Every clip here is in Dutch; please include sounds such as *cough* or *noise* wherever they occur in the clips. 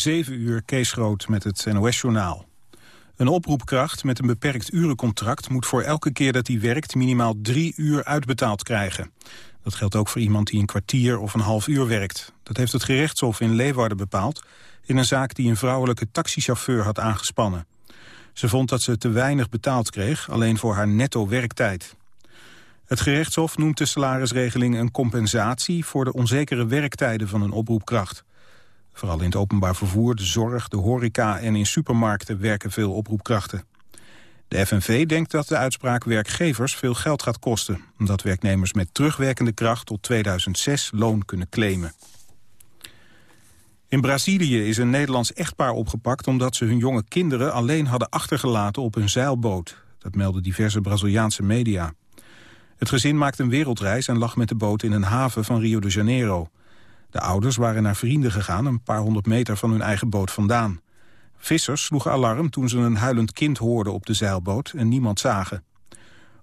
7 uur Kees Groot met het NOS-journaal. Een oproepkracht met een beperkt urencontract moet voor elke keer dat hij werkt minimaal drie uur uitbetaald krijgen. Dat geldt ook voor iemand die een kwartier of een half uur werkt. Dat heeft het gerechtshof in Leeuwarden bepaald in een zaak die een vrouwelijke taxichauffeur had aangespannen. Ze vond dat ze te weinig betaald kreeg, alleen voor haar netto werktijd. Het gerechtshof noemt de salarisregeling een compensatie voor de onzekere werktijden van een oproepkracht. Vooral in het openbaar vervoer, de zorg, de horeca en in supermarkten werken veel oproepkrachten. De FNV denkt dat de uitspraak werkgevers veel geld gaat kosten... omdat werknemers met terugwerkende kracht tot 2006 loon kunnen claimen. In Brazilië is een Nederlands echtpaar opgepakt... omdat ze hun jonge kinderen alleen hadden achtergelaten op een zeilboot. Dat melden diverse Braziliaanse media. Het gezin maakte een wereldreis en lag met de boot in een haven van Rio de Janeiro. De ouders waren naar vrienden gegaan, een paar honderd meter van hun eigen boot vandaan. Vissers sloegen alarm toen ze een huilend kind hoorden op de zeilboot en niemand zagen.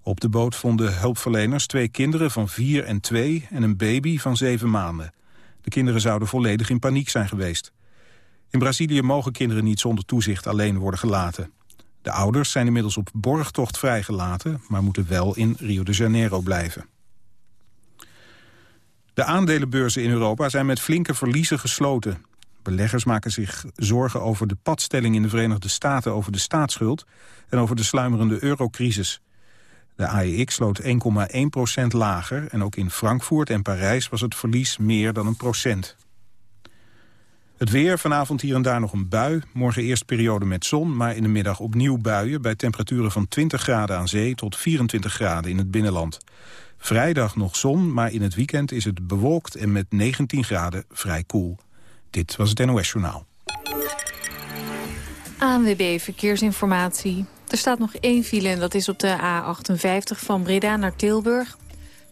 Op de boot vonden hulpverleners twee kinderen van vier en twee en een baby van zeven maanden. De kinderen zouden volledig in paniek zijn geweest. In Brazilië mogen kinderen niet zonder toezicht alleen worden gelaten. De ouders zijn inmiddels op borgtocht vrijgelaten... maar moeten wel in Rio de Janeiro blijven. De aandelenbeurzen in Europa zijn met flinke verliezen gesloten. Beleggers maken zich zorgen over de padstelling in de Verenigde Staten... over de staatsschuld en over de sluimerende eurocrisis. De AEX sloot 1,1% lager en ook in Frankfurt en Parijs was het verlies meer dan een procent. Het weer, vanavond hier en daar nog een bui. Morgen eerst periode met zon, maar in de middag opnieuw buien... bij temperaturen van 20 graden aan zee tot 24 graden in het binnenland. Vrijdag nog zon, maar in het weekend is het bewolkt... en met 19 graden vrij koel. Dit was het NOS Journaal. ANWB Verkeersinformatie. Er staat nog één file en dat is op de A58 van Breda naar Tilburg.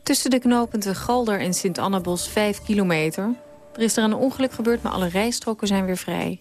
Tussen de knooppunten Galder en Sint-Annabos 5 kilometer. Er is er een ongeluk gebeurd, maar alle rijstroken zijn weer vrij.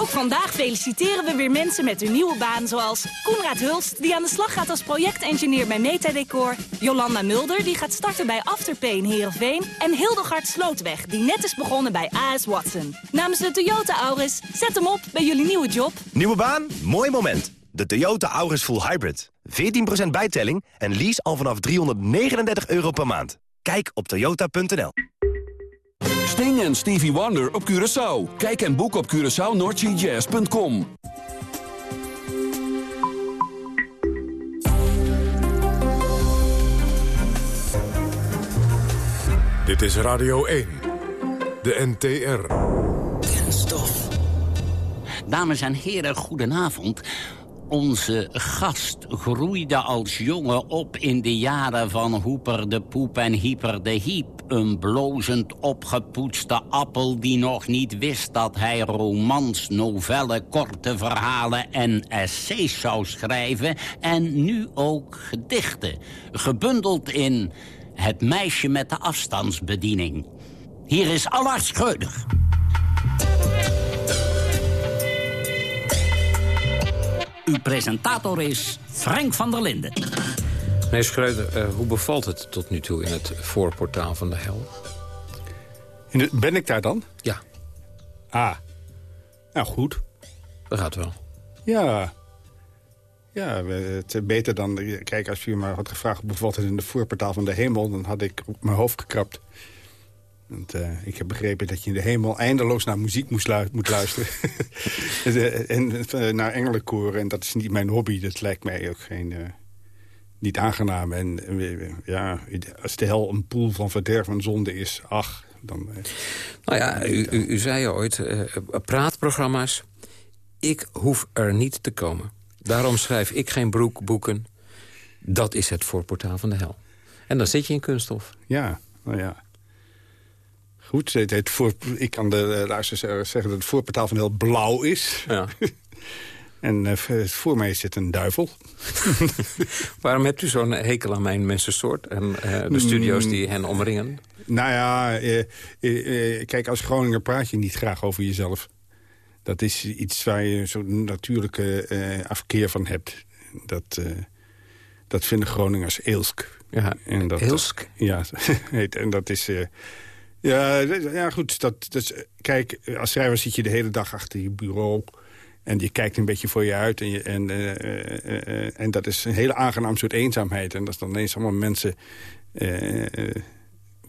Ook vandaag feliciteren we weer mensen met hun nieuwe baan zoals Koenraad Hulst, die aan de slag gaat als projectengineer bij Metadecor, Jolanda Mulder, die gaat starten bij Afterpay in Heerenveen en Hildegard Slootweg, die net is begonnen bij AS Watson. Namens de Toyota Auris, zet hem op bij jullie nieuwe job. Nieuwe baan? Mooi moment. De Toyota Auris Full Hybrid. 14% bijtelling en lease al vanaf 339 euro per maand. Kijk op toyota.nl. Sting en Stevie Wonder op Curaçao. Kijk en boek op CuraçaoNordGJazz.com. Dit is Radio 1. De NTR. Kenstof. Dames en heren, goedenavond. Onze gast groeide als jongen op in de jaren van Hoeper de Poep en Hyper de Hiep. Een blozend opgepoetste appel die nog niet wist dat hij romans, novellen, korte verhalen en essays zou schrijven. En nu ook gedichten, gebundeld in Het meisje met de afstandsbediening. Hier is Allard Schreuder. Uw presentator is Frank van der Linden. Meneer Schreuder, uh, hoe bevalt het tot nu toe in het voorportaal van de hel? In de, ben ik daar dan? Ja. Ah, nou goed. Dat gaat wel. Ja. Ja, het is beter dan... Kijk, als u me had gevraagd bevalt het in de voorportaal van de hemel... dan had ik op mijn hoofd gekrapt. Want, uh, ik heb begrepen dat je in de hemel eindeloos naar muziek moest lu moet luisteren. *laughs* *laughs* en uh, naar engelenkoren. En dat is niet mijn hobby. Dat lijkt mij ook geen, uh, niet aangenaam. En ja, als de hel een poel van verderf en zonde is, ach... Dan, nou ja, u, u, u zei ooit, praatprogramma's... ik hoef er niet te komen. Daarom schrijf ik geen broekboeken. Dat is het voorportaal van de hel. En dan zit je in kunststof. Ja, nou ja. Goed, het, het voor, ik kan de luisteraars zeggen dat het voorportaal van heel blauw is. Ja. *laughs* En uh, voor mij zit een duivel. *laughs* Waarom hebt u zo'n hekel aan mijn mensensoort en uh, de studio's die hen omringen? Nou ja, uh, kijk, als Groninger praat je niet graag over jezelf. Dat is iets waar je zo'n natuurlijke afkeer van hebt. Dat, dat vinden Groningers eelsk. Ja, en dat, eelsk? ja, *laughs* en dat is... ja, ja, goed. Dat, dat kijk, als schrijver zit je de hele dag achter je bureau... En je kijkt een beetje voor je uit. En, je, en, uh, uh, uh, en dat is een hele aangenaam soort eenzaamheid. En dat is dan ineens allemaal mensen...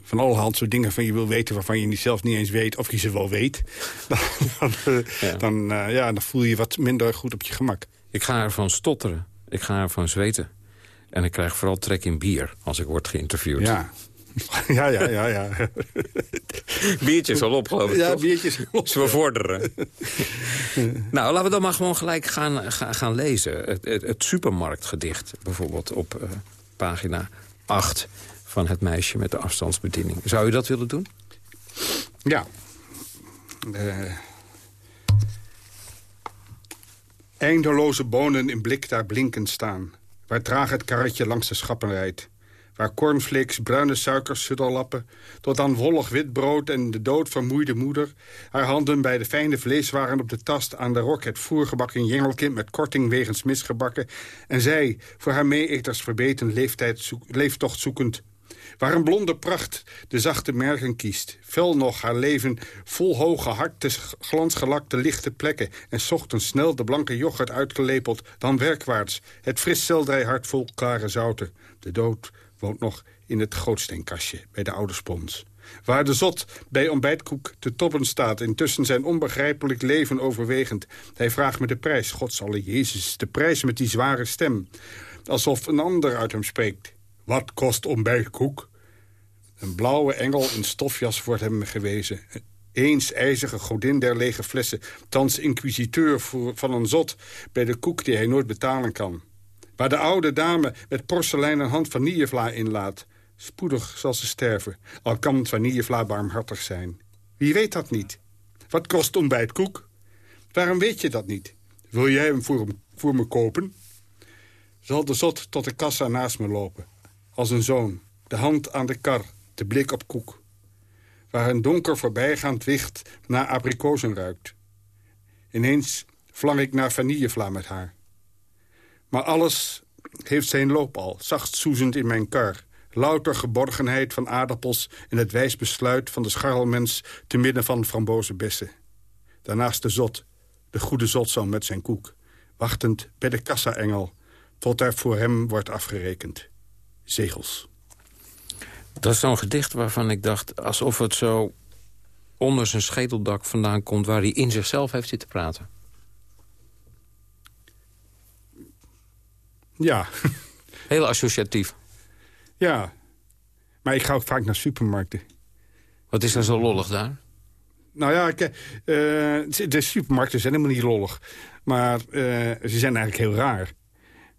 van allerhand soort dingen van je wil weten... waarvan je niet zelf niet eens weet of je ze wel weet. *laughs* dan, dan, ja. Dan, ja, dan voel je je wat minder goed op je gemak. Ik ga ervan stotteren. Ik ga ervan zweten. En ik krijg vooral trek in bier als ik word geïnterviewd. Ja, *laughs* ja, ja, ja. ja. *laughs* Biertjes al op, geloof ik, Ja, toch? biertjes op. Ze vorderen. *laughs* nou, laten we dan maar gewoon gelijk gaan, gaan, gaan lezen. Het, het, het, supermarktgedicht, bijvoorbeeld, op uh, pagina 8... van het meisje met de afstandsbediening. Zou u dat willen doen? Ja. Uh, eindeloze bonen in blik daar blinkend staan... waar traag het karretje langs de schappen rijdt waar cornflakes, bruine suikers, sudderlappen... tot aan wollig wit brood en de doodvermoeide moeder... haar handen bij de fijne vleeswaren op de tast aan de rok... het voergebakken jengelkind met korting wegens misgebakken... en zij, voor haar meeeters verbeten leeftijd zoek, leeftocht zoekend... Waar een blonde pracht de zachte merken kiest. Fel nog haar leven vol hoge hartte, glansgelakte lichte plekken. En ochtends snel de blanke yoghurt uitgelepeld. Dan werkwaarts, het fris hart vol klare zouten. De dood woont nog in het grootsteenkastje bij de oude spons. Waar de zot bij ontbijtkoek te toppen staat... intussen zijn onbegrijpelijk leven overwegend. Hij vraagt me de prijs, godsalle Jezus, de prijs met die zware stem. Alsof een ander uit hem spreekt. Wat kost ontbijtkoek? Een blauwe engel in stofjas wordt hem gewezen. Eens ijzige godin der lege flessen. Thans inquisiteur van een zot bij de koek die hij nooit betalen kan. Waar de oude dame met porselein een hand vanillevla inlaat. Spoedig zal ze sterven, al kan vanillevla barmhartig zijn. Wie weet dat niet? Wat kost ontbijtkoek? Waarom weet je dat niet? Wil jij hem voor, voor me kopen? Zal de zot tot de kassa naast me lopen. Als een zoon, de hand aan de kar, de blik op koek. Waar een donker voorbijgaand wicht naar abrikozen ruikt. Ineens vlang ik naar vanillevla met haar. Maar alles heeft zijn loop al, zacht soezend in mijn kar. Louter geborgenheid van aardappels en het wijs besluit van de scharrelmens... te midden van frambozenbessen. Daarnaast de zot, de goede zotzoon met zijn koek. Wachtend bij de kassa-engel, tot er voor hem wordt afgerekend. Zegels. Dat is zo'n gedicht waarvan ik dacht... alsof het zo onder zijn schedeldak vandaan komt... waar hij in zichzelf heeft zitten praten. Ja. Heel associatief. Ja. Maar ik ga ook vaak naar supermarkten. Wat is er zo lollig daar? Nou ja, ik, uh, de supermarkten zijn helemaal niet lollig. Maar uh, ze zijn eigenlijk heel raar.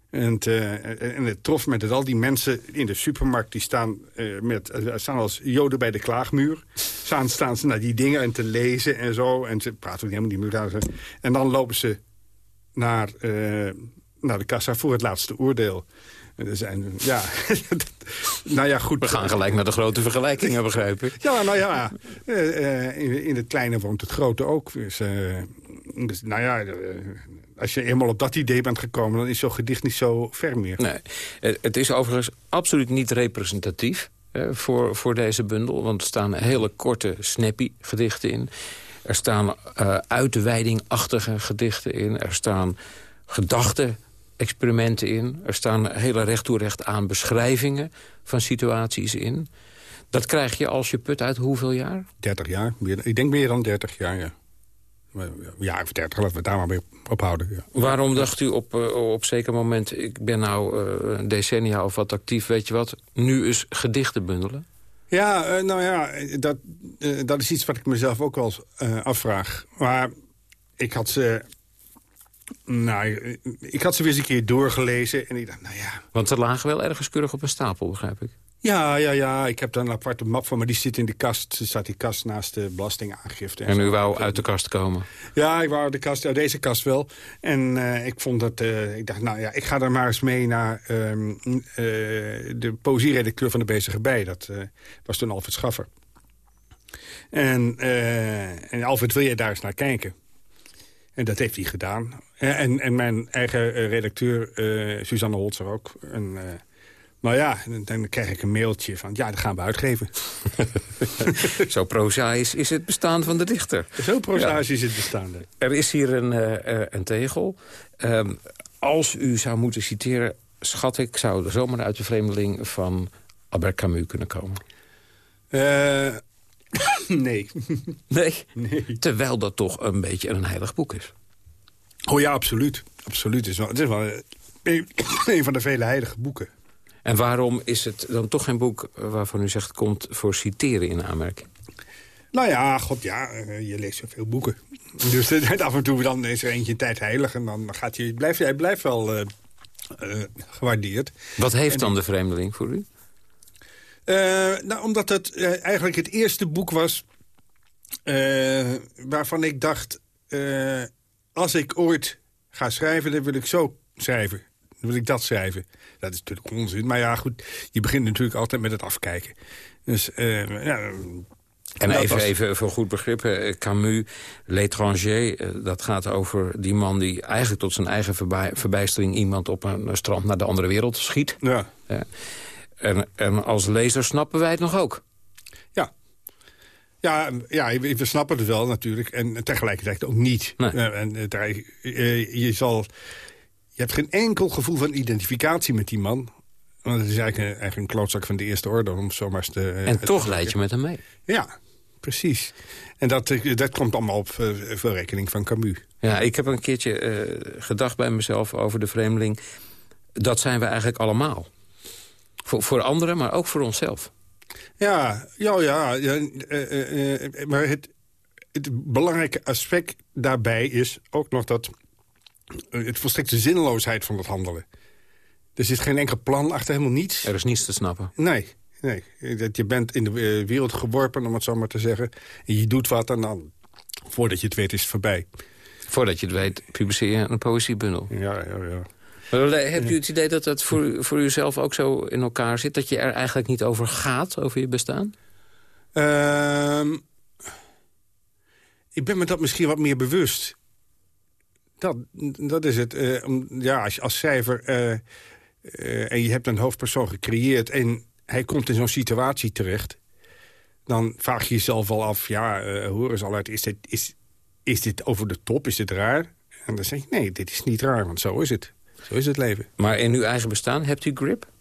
En, uh, en het trof me dat al die mensen in de supermarkt... die staan, met, staan als joden bij de klaagmuur. Staan, staan ze naar die dingen en te lezen en zo. En ze praten helemaal niet meer. En dan lopen ze naar naar de kassa voor het laatste oordeel. Er zijn, ja, *laughs* nou ja, goed. We gaan gelijk naar de grote vergelijkingen, begrijp ik. Ja, nou ja, uh, in, in, het kleine woont het grote ook. Dus, uh, dus nou ja, als je eenmaal op dat idee bent gekomen... dan is zo'n gedicht niet zo ver meer. Nee, het is overigens absoluut niet representatief voor, voor deze bundel. Want er staan hele korte, snappy gedichten in. Er staan uitweidingachtige gedichten in. Er staan gedachten experimenten in. Er staan hele recht toe recht aan beschrijvingen van situaties in. Dat krijg je als je put uit hoeveel jaar? 30 jaar. Ik denk meer dan 30 jaar, ja. Ja, of 30, laten we daar maar mee ophouden. Ja. Waarom dacht u op, uh, op zeker moment... ik ben nou uh, decennia of wat actief, weet je wat... nu is gedichten bundelen? Ja, uh, nou ja, dat, dat is iets wat ik mezelf ook wel afvraag. Maar ik had ze nou, ik had ze weer eens een keer doorgelezen en ik dacht, nou ja... Want ze lagen wel ergens keurig op een stapel, begrijp ik. Ja, ja, ja. Ik heb daar een aparte map van, maar die zit in de kast. Er staat die kast naast de belastingaangifte. En u wou uit de kast komen? Ja, ik wou de kast, uit deze kast wel. En eh, ik vond dat, eh, ik dacht, nou ja, ik ga er maar eens mee naar ehm, eh, de poëzieredacteur van de Bezige Bij. Dat was toen Alfred Schaffer. En, en Alfred, wil je daar eens naar kijken? En dat heeft hij gedaan. En, en, mijn eigen eh, redacteur, eh, Suzanne Holzer ook. En, eh, maar ja, dan, dan krijg ik een mailtje van, ja, dat gaan we uitgeven. *laughs* Zo prozaïs is het bestaan van de dichter. Zo prozaïs is het bestaande. Er is hier een, een tegel. Ehm, als u zou moeten citeren, schat ik... zou er zomaar uit de vreemdeling van Albert Camus kunnen komen. *laughs* Nee. Nee? nee. Terwijl dat toch een beetje een heilig boek is. Oh ja, absoluut. Absoluut. Het is wel, het is wel een, *coughs* een van de vele heilige boeken. En waarom is het dan toch geen boek waarvan u zegt... komt voor citeren in aanmerking? Nou ja, god ja, eh, je leest zoveel boeken. *laughs* Dus eh, af en toe dan is er eentje een tijd heilig... en dan gaat je, blijft, hij blijft wel eh, gewaardeerd. Wat heeft dan de vreemdeling voor u? Eh, nou, omdat het eh, eigenlijk het eerste boek was... eh, waarvan ik dacht... als ik ooit ga schrijven, dan wil ik zo schrijven. Dan wil ik dat schrijven. Dat is natuurlijk onzin. Maar ja, goed, je begint natuurlijk altijd met het afkijken. Dus ja, En even, was- even voor goed begrip, Camus, L'étranger... dat gaat over die man die eigenlijk tot zijn eigen verbij- verbijstering... iemand op een strand naar de andere wereld schiet. ja. Ja. En, en als lezer snappen wij het nog ook. Ja. Ja, ja, we snappen het wel natuurlijk. En tegelijkertijd ook niet. Nee. En eh, eh, je, zal, je hebt geen enkel gevoel van identificatie met die man. Want het is eigenlijk een, eigenlijk een klootzak van de eerste orde. Om zomaar eens te, eh, En te toch leid je met hem mee. Ja, precies. En dat, dat komt allemaal op voor rekening van Camus. Ja, ik heb een keertje gedacht bij mezelf over de vreemdeling. Dat zijn we eigenlijk allemaal. Voor, voor anderen, maar ook voor onszelf. Ja, ja, ja. ja eh, eh, eh, maar het, het belangrijke aspect daarbij is ook nog dat... het volstrekte zinloosheid van het handelen. Er zit geen enkel plan achter, helemaal niets. Er is niets te snappen. Nee, nee. Dat je bent in de wereld geworpen, om het zo maar te zeggen. En je doet wat en dan, voordat je het weet, is het voorbij. Voordat je het weet, publiceer je een poëziebundel. Ja, ja, ja. Maar Hebt u het idee dat dat voor, u- voor uzelf ook zo in elkaar zit? Dat je er eigenlijk niet over gaat, over je bestaan? Ehm, ik ben me dat misschien wat meer bewust. Dat, dat is het. om- ja, als, je als schrijver... eh, eh, en je hebt een hoofdpersoon gecreëerd... en hij komt in zo'n situatie terecht... dan vraag je jezelf al af... ja, eh hoor eens al uit, is dit, is, is dit over de top? Is dit raar? En dan zeg je, nee, dit is niet raar, want zo is het. Zo is het leven. Maar in uw eigen bestaan, hebt u grip?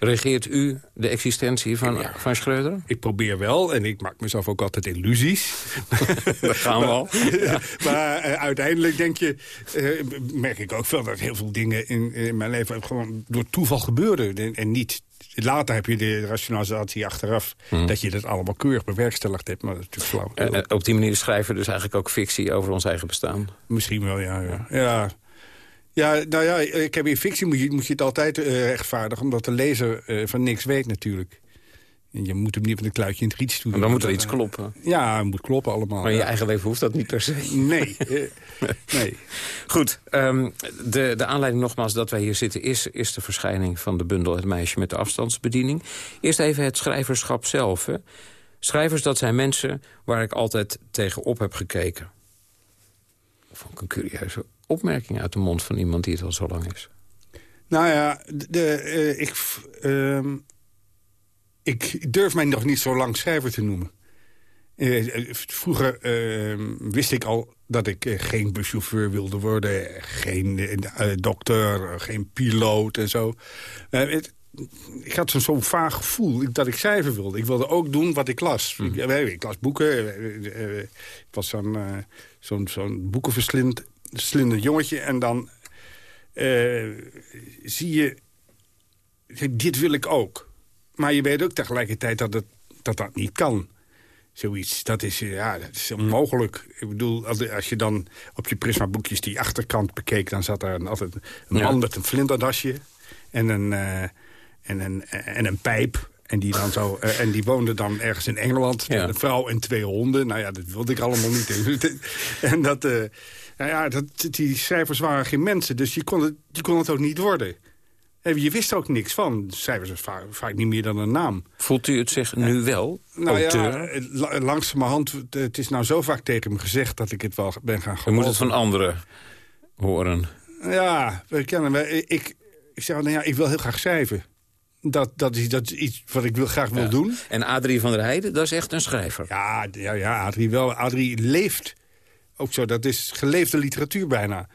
Regeert u de existentie van, van Schreuder? Ik probeer wel, en ik maak mezelf ook altijd illusies. *laughs* Daar gaan we al. *laughs* Ja, maar eh, uiteindelijk denk je, eh, merk ik ook wel dat heel veel dingen in, in mijn leven gewoon door toeval gebeurden. En, en niet. Later heb je de rationalisatie achteraf dat je dat allemaal keurig bewerkstelligd hebt. Maar dat is natuurlijk flauw. Eh, op die manier schrijven we dus eigenlijk ook fictie over ons eigen bestaan. Misschien wel, ja. Ja, ja. Ja nou ja, ik heb in fictie moet je, moet je het altijd eh, rechtvaardigen... omdat de lezer eh, van niks weet natuurlijk. En je moet hem niet met een kluitje in het riet sturen. En dan moet er iets kloppen. Ja, het moet kloppen allemaal. Maar in je eigen leven hoeft dat niet per se. Nee, eh, *laughs* nee. Goed, ehm, de, de aanleiding nogmaals dat wij hier zitten... Is, is de verschijning van de bundel Het meisje met de afstandsbediening. Eerst even het schrijverschap zelf. Hè. Schrijvers, dat zijn mensen waar ik altijd tegenop heb gekeken. Vond ik een curieuze opmerking uit de mond van iemand die het al zo lang is. Nou ja, de, eh, ik, ehm, ik durf mij nog niet zo lang schrijver te noemen. Eh, eh, vroeger ehm, wist ik al dat ik geen buschauffeur wilde worden. Geen dokter, geen piloot en zo. Het- ik had zo'n vaag gevoel dat ik schrijven wilde. Ik wilde ook doen wat ik las. Ik, eh, ik las boeken. ik was zo'n zo'n zo'n boekenverslindend jongetje. En dan eh, zie je... Dit wil ik ook. Maar je weet ook tegelijkertijd dat het, dat, dat niet kan. Zoiets, dat is, eh, ja, dat is onmogelijk. Ik bedoel, als, je dan op je Prisma-boekjes die achterkant bekeek... dan zat daar een- altijd een Ja. man met een vlinderdasje en een, eh, en, een, en een pijp. En die, dan zo, *laughs* en die woonde dan ergens in Engeland. Met een vrouw en twee honden. Nou ja, dat wilde ik allemaal niet. *laughs* en dat, uh, nou ja, dat, die schrijvers waren geen mensen. Dus je kon het, je kon het ook niet worden. En je wist ook niks van. Schrijvers was vaak, vaak, niet meer dan een naam. Voelt u het zich nu wel, nou ja, langzamerhand, het is nou zo vaak tegen me gezegd... dat ik het wel ben gaan geloven. Je moet het van anderen horen. Ja, we kennen, ik, ik zeg, nou ja, ik wil heel graag schrijven. Dat, dat, is, dat is iets wat ik wil, graag wil doen. En Adrie van der Heijden, dat is echt een schrijver. Ja, ja, ja Adrie wel. Adrie leeft ook zo. Dat is geleefde literatuur bijna.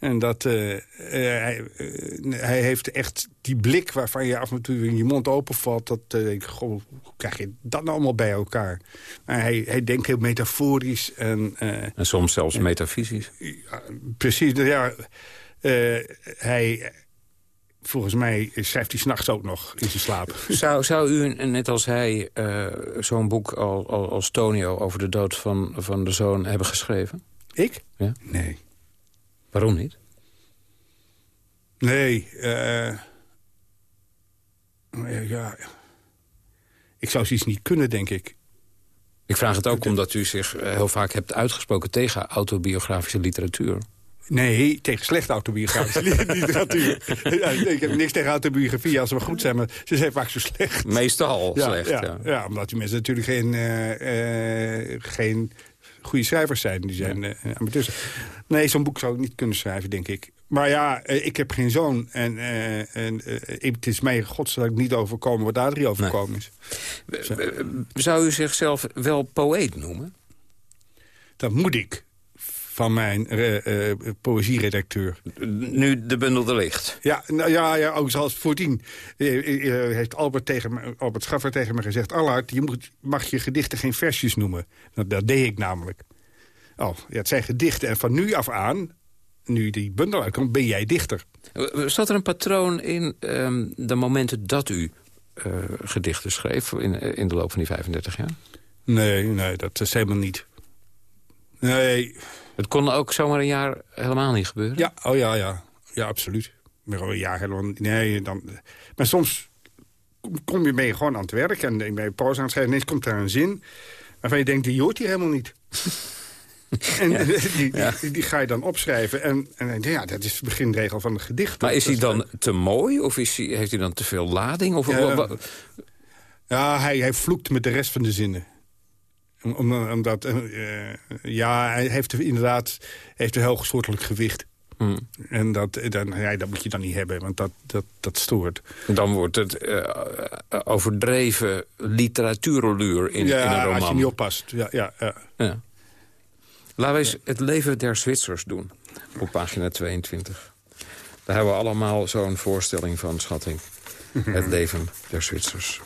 En dat, uh, hij, uh, hij, heeft echt die blik waarvan je af en toe in je mond openvalt. Dat ik, goh, hoe krijg je dat nou allemaal bij elkaar? Maar hij, hij denkt heel metaforisch. En, en soms zelfs metafysisch. precies, ja. hij, volgens mij schrijft hij s'nachts ook nog in zijn slaap. *laughs* Zou, zou u, net als hij, zo'n boek al, al, als Tonio... over de dood van, van de zoon hebben geschreven? Ik? Ja? Nee. Waarom niet? Nee, uh, ja, ik zou zoiets niet kunnen, denk ik. Ik vraag het ook omdat u zich heel vaak hebt uitgesproken tegen autobiografische literatuur. Nee, tegen slechte autobiografische *laughs* literatuur. ja, ik heb niks tegen autobiografie als ze goed zijn, maar ze zijn vaak zo slecht. Meestal slecht, ja. Ja, ja. omdat die mensen natuurlijk geen, uh, uh, geen goede schrijvers zijn. Die zijn uh, amateurs. Nee, zo'n boek zou ik niet kunnen schrijven, denk ik. Maar ja, uh, ik heb geen zoon. En, uh, en het is mij godsdank niet overkomen wat Adrie overkomen is. Zou u zichzelf wel poëet noemen? Dat moet ik van mijn uh, poëzieredacteur. Nu de bundel er ligt. Ja, nou, ja, ja ook zoals voordien uh, heeft Albert, tegen me, Albert Schaffer tegen me gezegd... Allard, je moet, mag je gedichten geen versjes noemen. Nou, dat deed ik namelijk. Oh, ja, het zijn gedichten en van nu af aan, nu die bundel uitkomt, ben jij dichter. Zat er een patroon in um, de momenten dat u gedichten schreef... In, in de loop van die 35 jaar? Nee, nee, dat is helemaal niet. Nee, het kon ook zomaar een jaar helemaal niet gebeuren? Ja, oh ja, ja. Ja, absoluut. Maar een jaar helemaal Nee, dan... Maar soms kom je mee gewoon aan het werk en ben pauze aan het schrijven. Ineens komt daar een zin waarvan je denkt, die hoort hier helemaal niet. *laughs* en ja. Die, die, die, ga je dan opschrijven. En, en ja, dat is de beginregel van het gedicht. Maar is hij dan te mooi? Of is hij, heeft hij dan te veel lading? Of, ja, ja hij, hij vloekt met de rest van de zinnen omdat, uh, ja, hij heeft inderdaad heeft een heel soortelijk gewicht. Hmm. En dat, dan, ja, dat moet je dan niet hebben, want dat, dat, dat stoort. Dan wordt het uh, overdreven literatuurluur in, ja, in een roman. als je niet oppast. Ja, ja, ja. ja. Laten we eens het leven der Zwitsers doen, op pagina 22. Daar hebben we allemaal zo'n voorstelling van, schatting. het *laughs* leven der Zwitsers.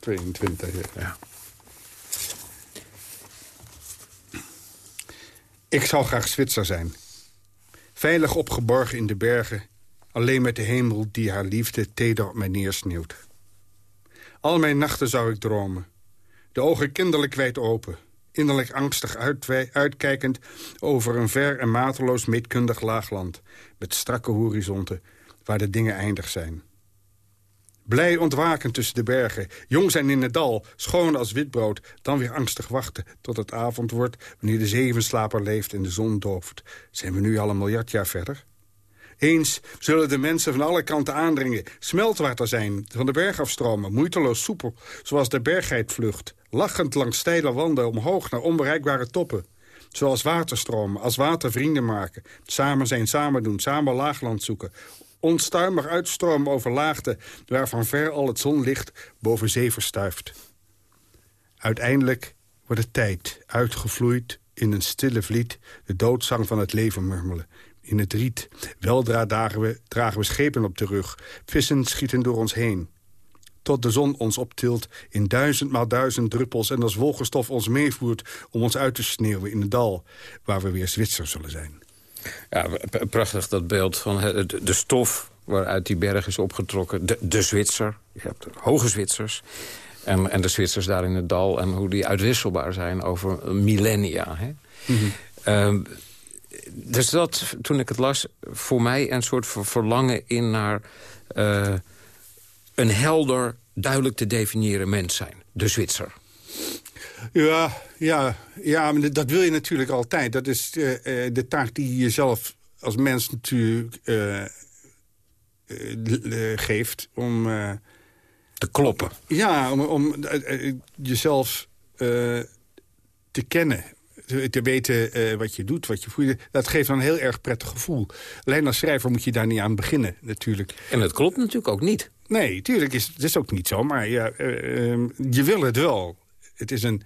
22, ja. Ik zou graag Zwitser zijn. Veilig opgeborgen in de bergen, alleen met de hemel die haar liefde teder op mij neersneeuwt. Al mijn nachten zou ik dromen, de ogen kinderlijk wijd open, innerlijk angstig uitkijkend over een ver en mateloos meetkundig laagland, met strakke horizonten, waar de dingen eindig zijn. Blij ontwaken tussen de bergen, jong zijn in het dal, schoon als witbrood, dan weer angstig wachten tot het avond wordt, wanneer de zevenslaper leeft en de zon dooft. Zijn we nu al een miljard jaar verder? Eens zullen de mensen van alle kanten aandringen, smeltwater zijn, van de berg afstromen, moeiteloos soepel, zoals de bergheid vlucht, lachend langs steile wanden omhoog naar onbereikbare toppen. Zoals waterstromen, als water vrienden maken, samen zijn, samen doen, samen laagland zoeken, onstuimig uitstromen over laagte... waarvan ver al het zonlicht boven zee verstuift. Uiteindelijk wordt het tijd, uitgevloeid in een stille vliet... de doodzang van het leven murmelen. In het riet, weldra dragen we, dragen we schepen op de rug. Vissen schieten door ons heen. Tot de zon ons optilt in duizend maal duizend druppels... en als wolkenstof ons meevoert om ons uit te sneeuwen in het dal... waar we weer Zwitser zullen zijn. Ja, prachtig dat beeld van de stof waaruit die berg is opgetrokken. De, de Zwitser, je hebt hoge Zwitsers. En, en de Zwitsers daar in het dal. En hoe die uitwisselbaar zijn over millennia. Hè? Mm -hmm. dus dat, toen ik het las, voor mij een soort verlangen in naar... Uh, een helder duidelijk te definiëren mens zijn. De Zwitser. Ja, ja, ja maar dat wil je natuurlijk altijd. Dat is uh, de taak die je jezelf als mens natuurlijk uh, geeft om... te kloppen. Ja, om, om jezelf te kennen te weten uh, wat je doet, wat je voelt. Dat geeft dan een heel erg prettig gevoel. Alleen als schrijver moet je daar niet aan beginnen, natuurlijk. En het klopt natuurlijk ook niet. Nee, tuurlijk is het is ook niet zo. Maar ja, uh, uh, je wil het wel. Het is een,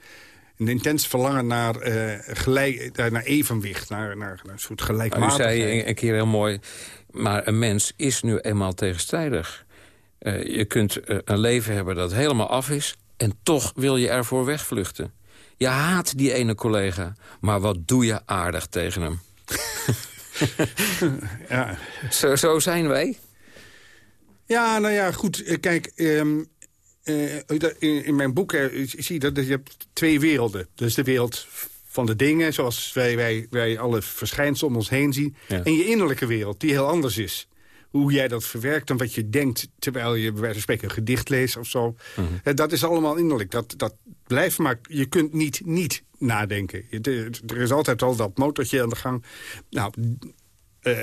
een intens verlangen naar, gelijk, naar evenwicht. Naar, naar, naar een soort gelijkmatigheid. Nou, u zei een, keer heel mooi... maar een mens is nu eenmaal tegenstrijdig. je kunt een leven hebben dat helemaal af is... en toch wil je ervoor wegvluchten. Je haat die ene collega, maar wat doe je aardig tegen hem. *laughs* ja. zo, zo zijn wij. Ja, nou ja, goed. Eh, kijk, um, uh, in, in, mijn boek uh, zie je dat je hebt twee werelden. Dus de wereld van de dingen, zoals wij, wij, wij alle verschijnselen om ons heen zien. En je innerlijke wereld, die heel anders is hoe jij dat verwerkt en wat je denkt... terwijl je bij wijze van spreken een gedicht leest of zo. Mhm. Dat is allemaal innerlijk. Dat, dat blijft maar... Je kunt niet niet nadenken. Er is altijd al dat motortje aan de gang. Nou, uh,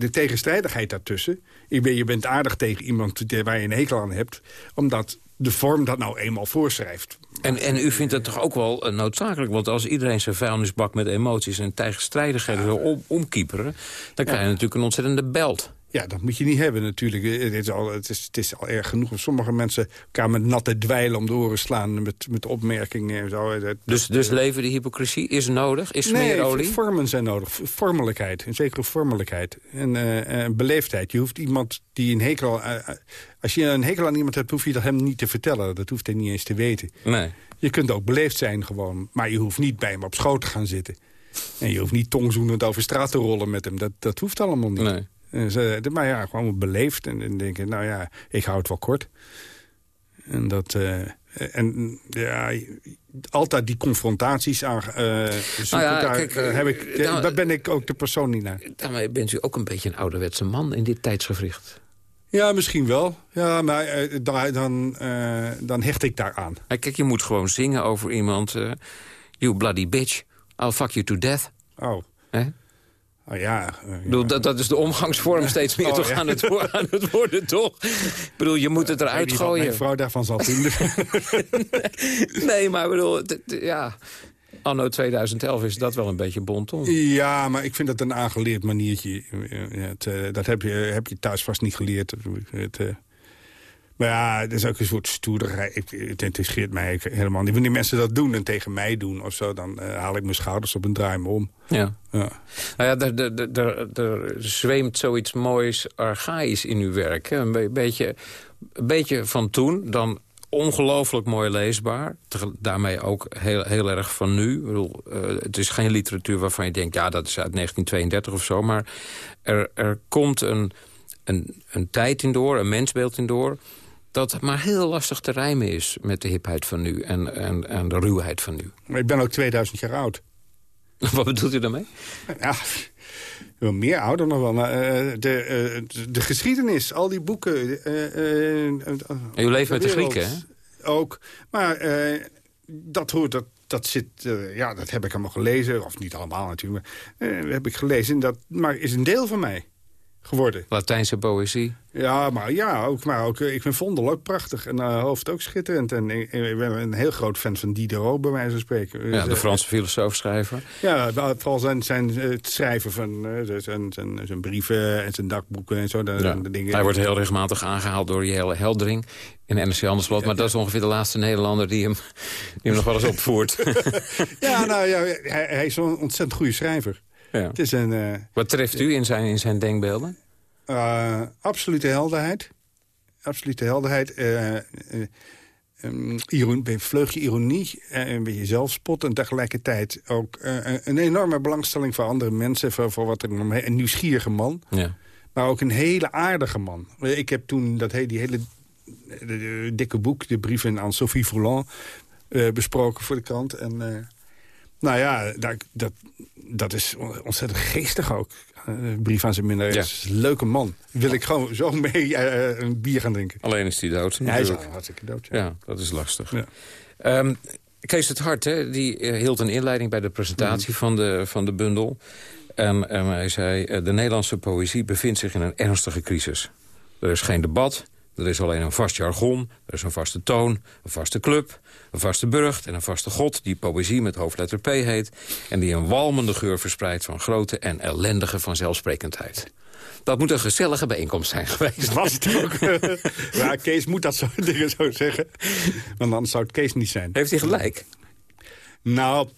de tegenstrijdigheid daartussen. Je bent aardig tegen iemand waar je een hekel aan hebt... omdat de vorm dat nou eenmaal voorschrijft. En, en u vindt het toch ook wel uh, noodzakelijk? Want als iedereen zijn vuilnisbak met emoties en tegenstrijdigheden ja. wil om, omkieperen... dan krijg je natuurlijk een ontzettende belt. Ja, dat moet je niet hebben natuurlijk. Het is al, het is, het is al erg genoeg. Sommige mensen elkaar met natte dweilen om de oren slaan... met, met opmerkingen en zo. dus, dus leven de hypocrisie is nodig? Is nee, meer olie? vormen zijn nodig. Vormelijkheid, een zekere vormelijkheid. En uh, beleefdheid. Je hoeft iemand die een hekel... Uh, als je een hekel aan iemand hebt, hoef je dat hem niet te vertellen. Dat hoeft hij niet eens te weten. Nee. Je kunt ook beleefd zijn gewoon. Maar je hoeft niet bij hem op schoot te gaan zitten. En je hoeft niet tongzoenend over straat te rollen met hem. Dat, dat hoeft allemaal niet. Nee. Ze, maar ja, gewoon beleefd. En, en denken, nou ja, ik hou het wel kort. En dat... Uh, en ja, altijd die confrontaties aan uh, nou ja, daar, kijk, heb ik, nou, daar ben ik ook de persoon niet naar. Daarmee bent u ook een beetje een ouderwetse man in dit tijdsgevricht. Ja, misschien wel. Ja, maar uh, dan, uh, dan hecht ik daar aan. Kijk, je moet gewoon zingen over iemand. You bloody bitch, I'll fuck you to death. Oh. Eh? Oh ja. bedoel, dat, dat is de omgangsvorm *laughs* steeds meer oh, toch aan, het, aan het worden, toch? Ik bedoel, je moet het eruit gooien. mijn vrouw daarvan zal vinden. *laughs* *laughs* nee, maar ik bedoel, ja... Anno 2011 is dat wel een beetje bonton. Ja, maar ik vind dat een aangeleerd maniertje. Het, dat heb je, heb je thuis vast niet geleerd. Het, maar ja, dat is ook een soort stoerderij. Het interesseert mij helemaal niet. Wanneer mensen dat doen en tegen mij doen of zo... dan uh, haal ik mijn schouders op en draai me om. Ja. ja. Nou ja, er, zweemt zoiets moois archaïs in uw werk. Hè? Een, beetje, een beetje van toen, dan ongelooflijk mooi leesbaar. Daarmee ook heel, heel erg van nu. Ik bedoel, uh, het is geen literatuur waarvan je denkt... ja, dat is uit 1932 of zo. Maar er, er komt een, een, een tijd in door, een mensbeeld in door dat maar heel lastig te rijmen is met de hipheid van nu en, en, en de ruwheid van nu. Maar ik ben ook 2000 jaar oud. *laughs* Wat bedoelt u daarmee? Ja, wel meer ouder nog wel. Maar, uh, de, uh, de geschiedenis, al die boeken. Uh, en u leeft met de Grieken, hè? Ook. Maar dat hoort, dat, dat zit, ja, dat heb ik allemaal gelezen. Of niet allemaal natuurlijk, maar heb ik gelezen. Dat maar is een deel van mij geworden. Latijnse poëzie. Ja, maar, ja ook, maar ook, eh, ik vind Vondel ook prachtig. En uh, Hoofd ook schitterend. En ik, ik, ben een heel groot fan van Diderot, bij wijze van spreken. Ja, de dus, Franse filosoof schrijver. Ja, vooral zijn, zijn het schrijven van zijn, zijn, zijn, brieven en zijn dagboeken en zo. De, de dingen. Hij wordt heel regelmatig aangehaald door die hele Heldering in NRC Handelsblad. Maar dat is ongeveer de laatste Nederlander die hem, die hem nog wel eens opvoert. *laughs* ja, nou ja, hij, hij is zo'n ontzettend goede schrijver. Ja. Het is een, uh, Wat treft u in zijn, in zijn denkbeelden? Uh, absolute helderheid. Absolute helderheid. Uh, um, een vleugje ironie, een beetje zelfspot... en tegelijkertijd ook een enorme belangstelling voor andere mensen... voor, voor wat er omheen... Een nieuwsgierige man, ja. maar ook een hele aardige man. Ik heb toen dat, die hele dikke boek... de brieven aan Sophie Foulan besproken voor de krant... En, nou ja, dat, dat, dat is ontzettend geestig ook. eh, brief aan zijn minnares. Leuke man. Wil ik gewoon zo mee eh, een bier gaan drinken. Alleen is hij dood Ja, hij is hartstikke dood. Ja, dat is lastig. Ja. Ehm, Kees het Hart, hè, die eh, hield een inleiding bij de presentatie van, de, van de bundel. En, en hij zei, de Nederlandse poëzie bevindt zich in een ernstige crisis. Er is geen debat, er is alleen een vast jargon, er is een vaste toon, een vaste club, een vaste burcht en een vaste god die poëzie met hoofdletter P heet en die een walmende geur verspreidt van grote en ellendige vanzelfsprekendheid. Dat moet een gezellige bijeenkomst zijn geweest. Was het ook. *laughs* ja, Kees moet dat soort *laughs* dingen zo zeggen. Want anders zou het Kees niet zijn. Heeft hij gelijk? Nou,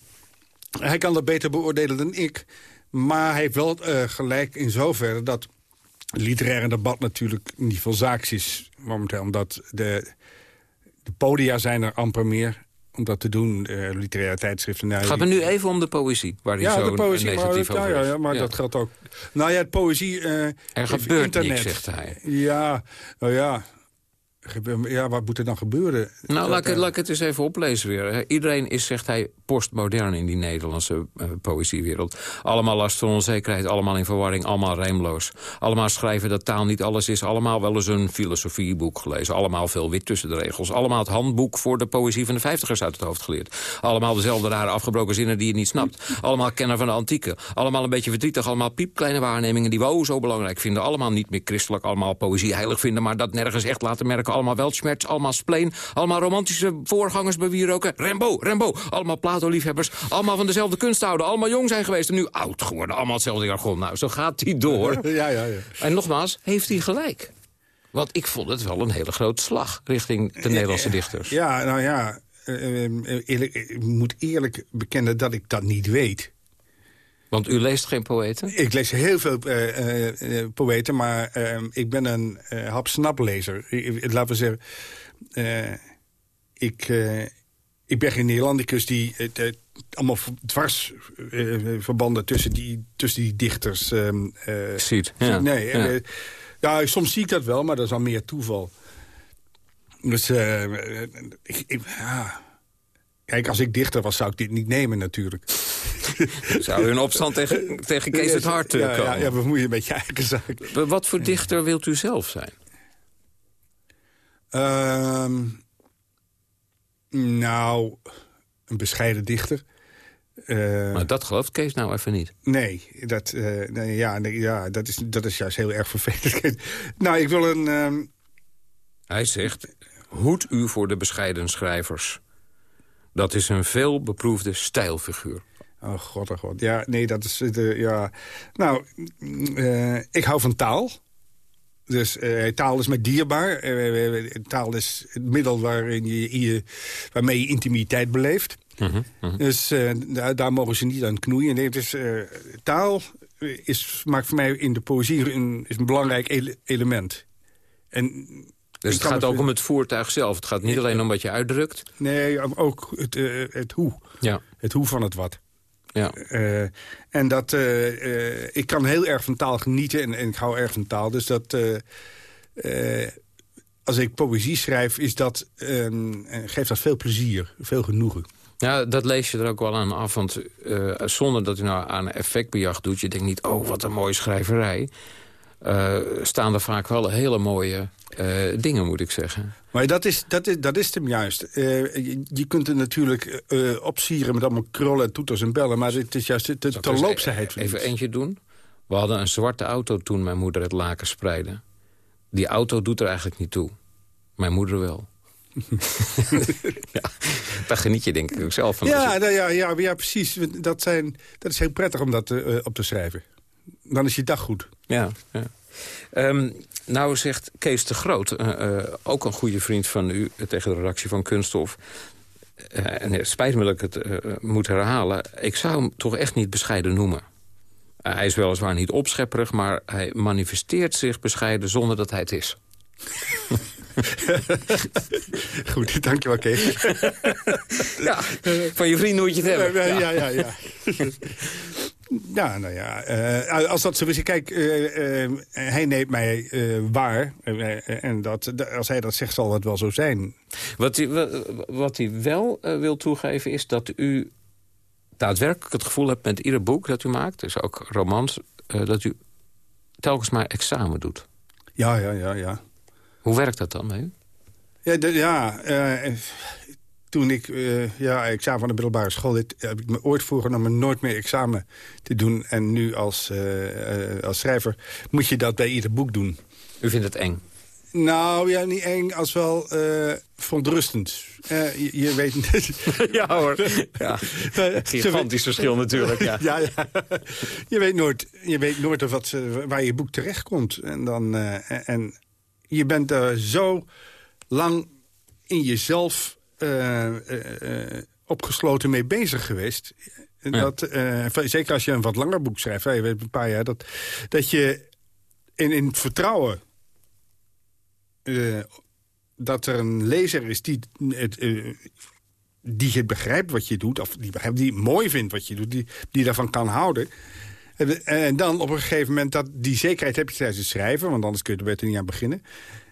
hij kan dat beter beoordelen dan ik. Maar hij heeft wel eh, gelijk in zoverre dat literaire debat natuurlijk niet veel zaaks is. Momenteel, omdat de, de podia zijn er amper meer om dat te doen. eh, literaire tijdschriften. Nou, Het gaat me nu even om de poëzie, waar hij ja, zo de poëzie, maar, negatief ja, over ja, ja, maar dat geldt ook. Nou ja, het poëzie... eh, Er gebeurt internet. niks, zegt hij. Ja, nou ja. Ja, wat moet er dan gebeuren? Nou, laat ik, het, eh, laat ik het eens even oplezen weer. Iedereen is, zegt hij, postmodern in die Nederlandse eh, poëziewereld. Allemaal last van onzekerheid, allemaal in verwarring, allemaal rijmloos. Allemaal schrijven dat taal niet alles is. Allemaal wel eens een filosofieboek gelezen. Allemaal veel wit tussen de regels. Allemaal het handboek voor de poëzie van de vijftigers uit het hoofd geleerd. Allemaal dezelfde rare afgebroken zinnen die je niet snapt. Allemaal kenner van de antieke. Allemaal een beetje verdrietig. Allemaal piepkleine waarnemingen die we oh zo belangrijk vinden. Allemaal niet meer christelijk. Allemaal poëzie heilig vinden, maar dat nergens echt laten merken. Allemaal weltschmerz, allemaal spleen. Allemaal romantische voorgangers bewieroken. Rembo, Rembo. Allemaal Plato-liefhebbers. Allemaal van dezelfde kunst houden. Allemaal jong zijn geweest en nu oud geworden. Allemaal hetzelfde jargon. Nou, zo gaat hij door. *laughs* Ja, ja, ja. En nogmaals, heeft hij gelijk? Want ik vond het wel een hele grote slag richting de Nederlandse dichters. Ja, nou ja. eh, eh, eerlijk, ik moet eerlijk bekennen dat ik dat niet weet. Want u leest geen poëten? Ik lees heel veel eh, eh, eh, poëten, maar ik ben een hap-snap-lezer. Laten we zeggen, ik, ik ben geen Nederlandicus die het, allemaal dwars verbanden tussen die, tussen die dichters ehm, eh, Ziet, ja. Nee, Ja. ja, soms zie ik dat wel, maar dat is al meer toeval. Dus, ik, ik- ja. Kijk, als ik dichter was, zou ik dit niet nemen natuurlijk. *laughs* Zou u in opstand tegen, tegen Kees het Hart eh, ja, komen? ja, ja, bemoei je met je eigen zaak. Wat voor dichter wilt u zelf zijn? Ehm, nou, een bescheiden dichter. Eh, Maar dat gelooft Kees nou even niet. nee, dat, eh, nee, ja, nee, ja dat, is, dat is juist heel erg vervelend. *laughs* nou, ik wil een... ehm, Hij zegt, hoed u voor de bescheiden schrijvers. Dat is een veel beproefde stijlfiguur. Oh god, oh god. Ja, nee, dat is... De, ja. Nou, eh, ik hou van taal. Dus eh, taal is mij dierbaar. Eh, eh, taal is het middel waarin je, je, waarmee je intimiteit beleeft. Dus eh, daar, daar mogen ze niet aan knoeien. Nee, dus, eh, taal is, maakt voor mij in de poëzie een, is een belangrijk ele- element. En Dus het gaat ook om het voertuig zelf. Het gaat niet alleen om wat je uitdrukt. Nee, ook het, eh, het hoe. Ja. Het hoe van het wat. Ja. Eh, en dat, eh, ik kan heel erg van taal genieten en, en ik hou erg van taal. Dus dat, als ik poëzie schrijf, is dat, ehm, eh, geeft dat veel plezier, veel genoegen. Ja, dat lees je er ook wel aan af. Want zonder dat u nou aan effectbejag doet... je denkt niet, oh, wat een mooie schrijverij... eh, staan er vaak wel hele mooie eh, dingen, moet ik zeggen. Maar dat is, dat is, dat is hem juist. Eh, je, je kunt er natuurlijk opsieren met allemaal krollen en toeters en bellen... maar het is juist de, de eens terloopsheid. Even eentje doen. We hadden een zwarte auto toen mijn moeder het laken spreidde. Die auto doet er eigenlijk niet toe. Mijn moeder wel. *laughs* ja, daar geniet je denk ik ook zelf van. Ja, nou ja, ja, ja, precies. Dat, zijn, dat is heel prettig om dat op te schrijven. Dan is je dag goed. Ja, ja. Ehm, nou zegt Kees de Groot, eh, eh, ook een goede vriend van u... eh, tegen de redactie van Kunststof... eh, en het spijt me dat ik het moet herhalen... ik zou hem toch echt niet bescheiden noemen. Hij is weliswaar niet opschepperig... maar hij manifesteert zich bescheiden zonder dat hij het is. *laughs* Goed, dankjewel Kees. Ja, van je vrienden moet je het hebben. Ja, ja, ja. ja. *laughs* Ja, nou ja, eh, als dat zo is... Kijk, eh, eh, hij neemt mij waar. en dat, als hij dat zegt, zal het wel zo zijn. Wat hij, wa- wat hij wel wil toegeven is dat u daadwerkelijk het gevoel hebt met ieder boek dat u maakt... dus ook romans, dat u telkens maar examen doet. Ja, ja, ja, ja. Hoe werkt dat dan bij u? Ja, ja toen ik eh, ja, examen van de middelbare school deed... heb ik me ooit voorgenomen nooit meer examen te doen. En nu als, eh, eh, als schrijver moet je dat bij ieder boek doen. U vindt het eng? Nou, ja, niet eng, als wel eh verontrustend. Je, je weet *laughs* ja hoor. Ja. *laughs* Gigantisch verschil natuurlijk, ja. *laughs* ja, ja. Je weet nooit, je weet nooit of wat, waar je boek terechtkomt. En, dan, en je bent er zo lang in jezelf opgesloten mee bezig geweest. Dat, eh, zeker als je een wat langer boek schrijft, hè, je weet een paar jaar... dat, dat je in, in het vertrouwen... eh, dat er een lezer is die het, eh, die het begrijpt wat je doet... of die, begrijpt, die mooi vindt wat je doet, die, die daarvan kan houden... En, en dan op een gegeven moment, dat, die zekerheid heb je tijdens het schrijven... want anders kun je er beter niet aan beginnen.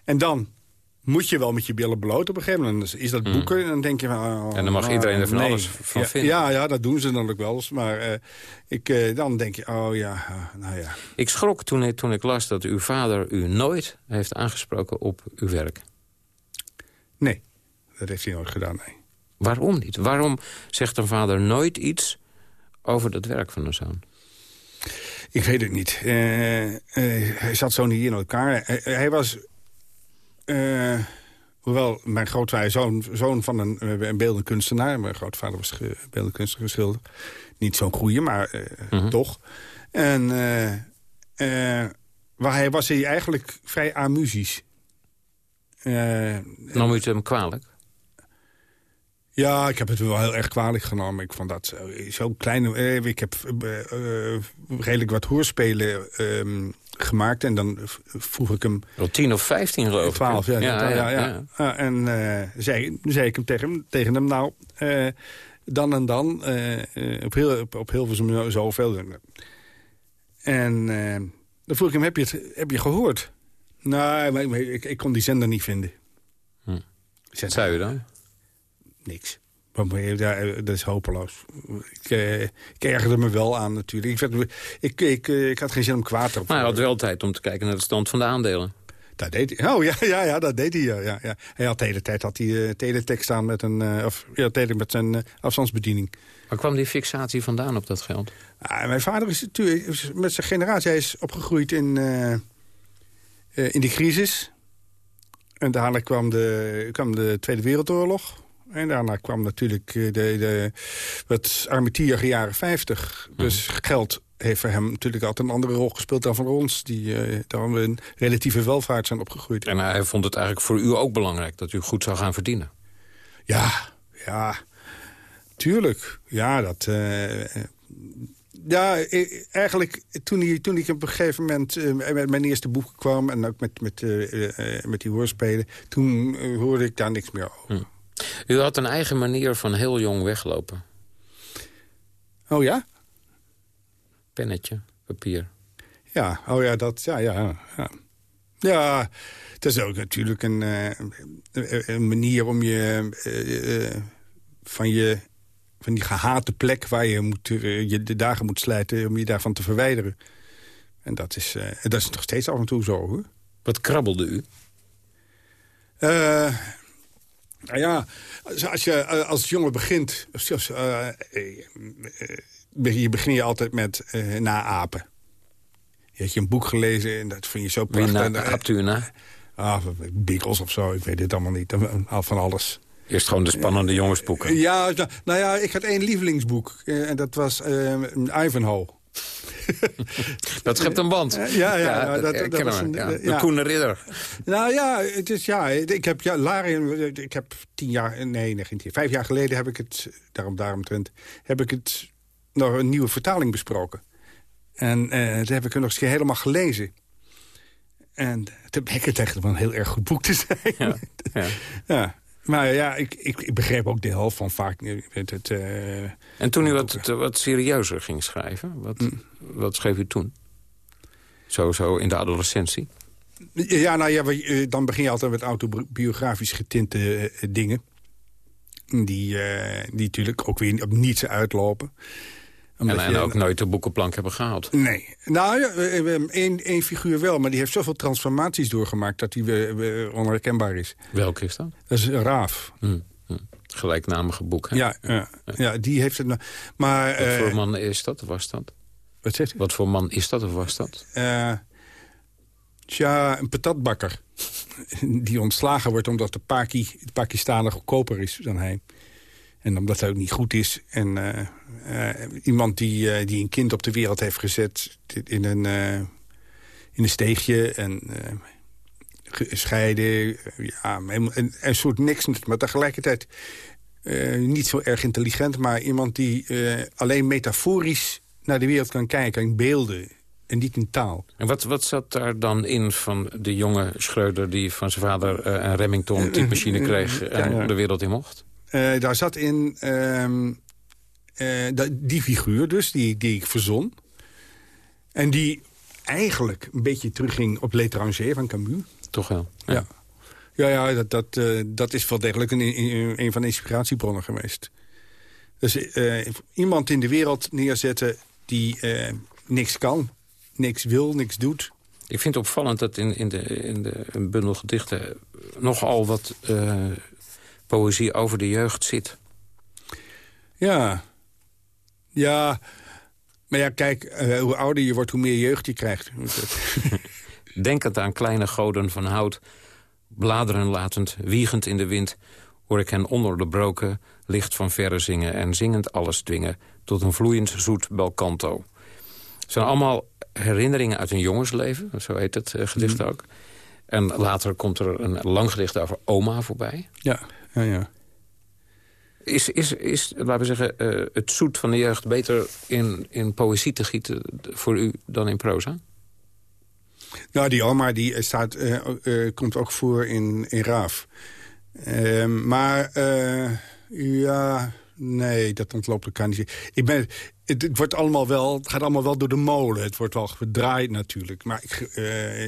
En dan moet je wel met je billen bloot op een gegeven moment. Dan is dat boeken en dan denk je van... oh, En dan mag nou, iedereen er van nee. alles van ja, vinden. Ja, ja, dat doen ze dan ook wel eens. Maar eh, ik, eh, dan denk je, oh ja, ah, nou ja. Ik schrok toen ik, toen ik las dat uw vader u nooit heeft aangesproken op uw werk. Nee, dat heeft hij nooit gedaan, nee. Waarom niet? Waarom zegt een vader nooit iets over het werk van een zoon? Ik weet het niet. Eh, hij zat zo niet in elkaar. Hij, hij was... eh, hoewel mijn grootvader zoon, zoon van een, eh, een beeldend kunstenaar... mijn grootvader was ge, beeldend kunstenaar geschilderd. Niet zo'n goeie, maar eh, toch. En waar hij was hij eigenlijk vrij amusisch. Nam u het hem kwalijk? ja, ik heb het wel heel erg kwalijk genomen. Ik vond dat zo, zo klein. eh, ik heb eh, eh, redelijk wat hoorspelen ehm, gemaakt. En dan vroeg ik hem... Wel tien of vijftien geloof ik. Twaalf, ja. ja, ja, ja, Ja, en eh, zei, zei ik hem tegen, hem tegen hem... Nou, eh, dan en dan, eh, op, heel, op, op Hilversum zoveel. En dan vroeg ik hem, heb je het heb je gehoord? Nou, maar- ik, ik kon die zender niet vinden. Hm. Zender- Zei u dan? niks. Eh, dat is hopeloos. Ik, eh, ik ergerde me wel aan natuurlijk. Ik, werd, ik, ik, eh, ik had geen zin om kwaad op. Maar hij had wel tijd om te kijken naar de stand van de aandelen. Dat deed hij. Oh ja, ja, ja dat deed hij. Ja, ja. Hij had de hele tijd had hij, eh, teletext staan met, een, eh, of, ja, tele met zijn afstandsbediening. Waar kwam die fixatie vandaan op dat geld? Ah, mijn vader is natuurlijk met zijn generatie. Hij is opgegroeid in, in de crisis. En daarna kwam de, kwam de Tweede Wereldoorlog. En daarna kwam natuurlijk eh, de, de wat armetierige jaren 50. Dus geld heeft voor hem natuurlijk altijd een andere rol gespeeld dan voor ons. Die eh dan een relatieve welvaart zijn opgegroeid. En hij vond het eigenlijk voor u ook belangrijk dat u goed zou gaan verdienen. Ja, ja, tuurlijk. Ja, dat... eh, ja, eh, eigenlijk toen, hij, toen ik op een gegeven moment met mijn eerste boek kwam... en ook met, met, met die hoorspelen... toen hoorde ik daar niks meer over. U had een eigen manier van heel jong weglopen. Oh ja? Pennetje, papier. Ja, oh ja, dat, ja, ja. Ja, ja het is ook natuurlijk een, eh, een- manier om je, eh, eh, van je van die gehate plek waar je, moet, je de dagen moet slijten... om je daarvan te verwijderen. En dat is, dat is nog steeds af en toe zo, hoor. Wat krabbelde u? Nou ja, als- je eh, als jongen begint... zelfs, eh, eh, je begin je altijd met eh naapen. Je had je een boek gelezen en dat vind je zo Wie prachtig. eh, apt u na? Ah, Bikkels of zo, ik weet het allemaal niet. Al van alles. Eerst gewoon de spannende jongensboeken. Ja, nou, nou ja, ik had één lievelingsboek. en dat was Ivanhoe. *laughs* Dat schept een band. Eh, ja, ja, nou, dat, dat- dat herkennen was een- ja. eh, De. Koene Ridder. Nou ja, het is, ja ik heb ja, Lariën, ik heb tien jaar, nee, nee, geen tien, vijf jaar geleden heb ik het, daarom, daarom Trent, heb ik het nog een nieuwe vertaling besproken. En eh toen heb ik er nog eens helemaal gelezen. En toen bleek het echt wel een heel erg goed boek te zijn. Ja, ja. *laughs* Ja, maar ja, ik, ik, ik begreep ook de helft van vaak. eh, Het, het, eh, En toen u wat, wat serieuzer ging schrijven, wat, Mm. wat schreef u toen? Zo, zo in de adolescentie? ja, nou ja, eh, dan begin je altijd met autobiografisch getinte eh, dingen. Die, eh, die natuurlijk ook weer op niets uitlopen. En, en ook nooit de boekenplank hebben gehaald. Nee. Nou we hebben één, één figuur wel, maar die heeft zoveel transformaties doorgemaakt... dat hij we- we onherkenbaar is. Welke is dat? Dat is Raaf. Hm, hm. Gelijknamige boek, hè? Ja, ja, ja, die heeft het... nou- Maar... Wat eh, voor man is dat, of was dat? Wat zegt u? Wat voor man is dat, of was dat? Eh, tja, een patatbakker. *laughs* Die ontslagen wordt omdat de, Paki, de Pakistaner goedkoper is dan hij. En omdat hij ook niet goed is. En eh, eh, iemand die, eh, die een kind op de wereld heeft gezet in een, in een steegje. En gescheiden. Ja, een, een, een soort niks. Maar tegelijkertijd niet zo erg intelligent. Maar iemand die alleen metaforisch naar de wereld kan kijken. In beelden. En niet in taal. En wat, wat zat daar dan in van de jonge Schreuder... die van zijn vader een Remington typemachine kreeg en Ja, ja. de wereld in mocht? Eh, daar zat in ehm, eh, die figuur dus, die, die ik verzon. En die eigenlijk een beetje terugging op L'étranger van Camus. Toch wel? Ja, ja, ja dat, dat, eh, dat is wel degelijk een, een, een van de inspiratiebronnen geweest. Dus iemand in de wereld neerzetten die niks kan, niks wil, niks doet. Ik vind het opvallend dat in, in, de, in de een bundel gedichten... nogal wat poëzie over de jeugd zit. Ja, ja. Maar ja, kijk, eh, hoe ouder je wordt, hoe meer jeugd je krijgt. *laughs* Denkend aan kleine goden van hout... bladeren latend, wiegend in de wind... hoor ik hen onderbroken licht van verre zingen... en zingend alles dwingen tot een vloeiend zoet belcanto. Het zijn allemaal herinneringen uit een jongensleven, zo heet het eh, gedicht ook. En later komt er een lang gedicht over oma voorbij. Ja, ja, ja. Is, is, is laten we zeggen, eh, het zoet van de jeugd beter in, in poëzie te gieten voor u dan in proza? Nou, die oma die eh, staat, eh, komt ook voor in, in Raaf. Ehm, maar ja, nee, dat ontloopt elkaar niet. Ik ben, het, het wordt allemaal wel, het gaat allemaal wel door de molen. Het wordt wel gedraaid natuurlijk. Maar ik,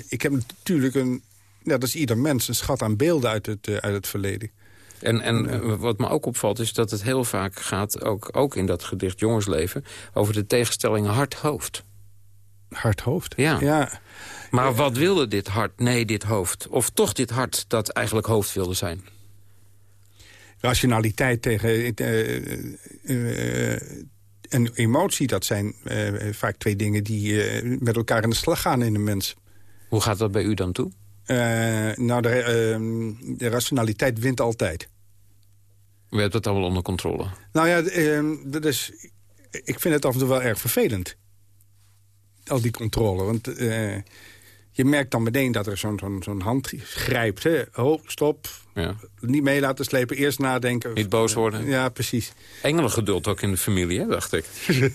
ik heb natuurlijk een, ja, dat is ieder mens, een schat aan beelden uit het, uit het verleden. En, en eh, wat me ook opvalt is dat het heel vaak gaat, ook, ook in dat gedicht Jongensleven... over de tegenstelling hart-hoofd. Hart-hoofd? Ja. ja. Maar wat wilde dit hart? Nee, dit hoofd. Of toch dit hart dat eigenlijk hoofd wilde zijn? rationaliteit tegen eh, en emotie... dat zijn vaak twee dingen die met elkaar in de slag gaan in een mens. Hoe gaat dat bij u dan toe? Nou, de, de rationaliteit wint altijd. U hebt het allemaal onder controle. Nou ja, eh, dat is, ik vind het af en toe wel erg vervelend. Al die controle. Want eh, je merkt dan meteen dat er zo'n zo'n zo'n hand grijpt. Hè? Oh, stop. Ja. Niet mee laten slepen. Eerst nadenken. Niet boos worden. Ja, precies. Engelengeduld ook in de familie, hè, dacht ik. *laughs*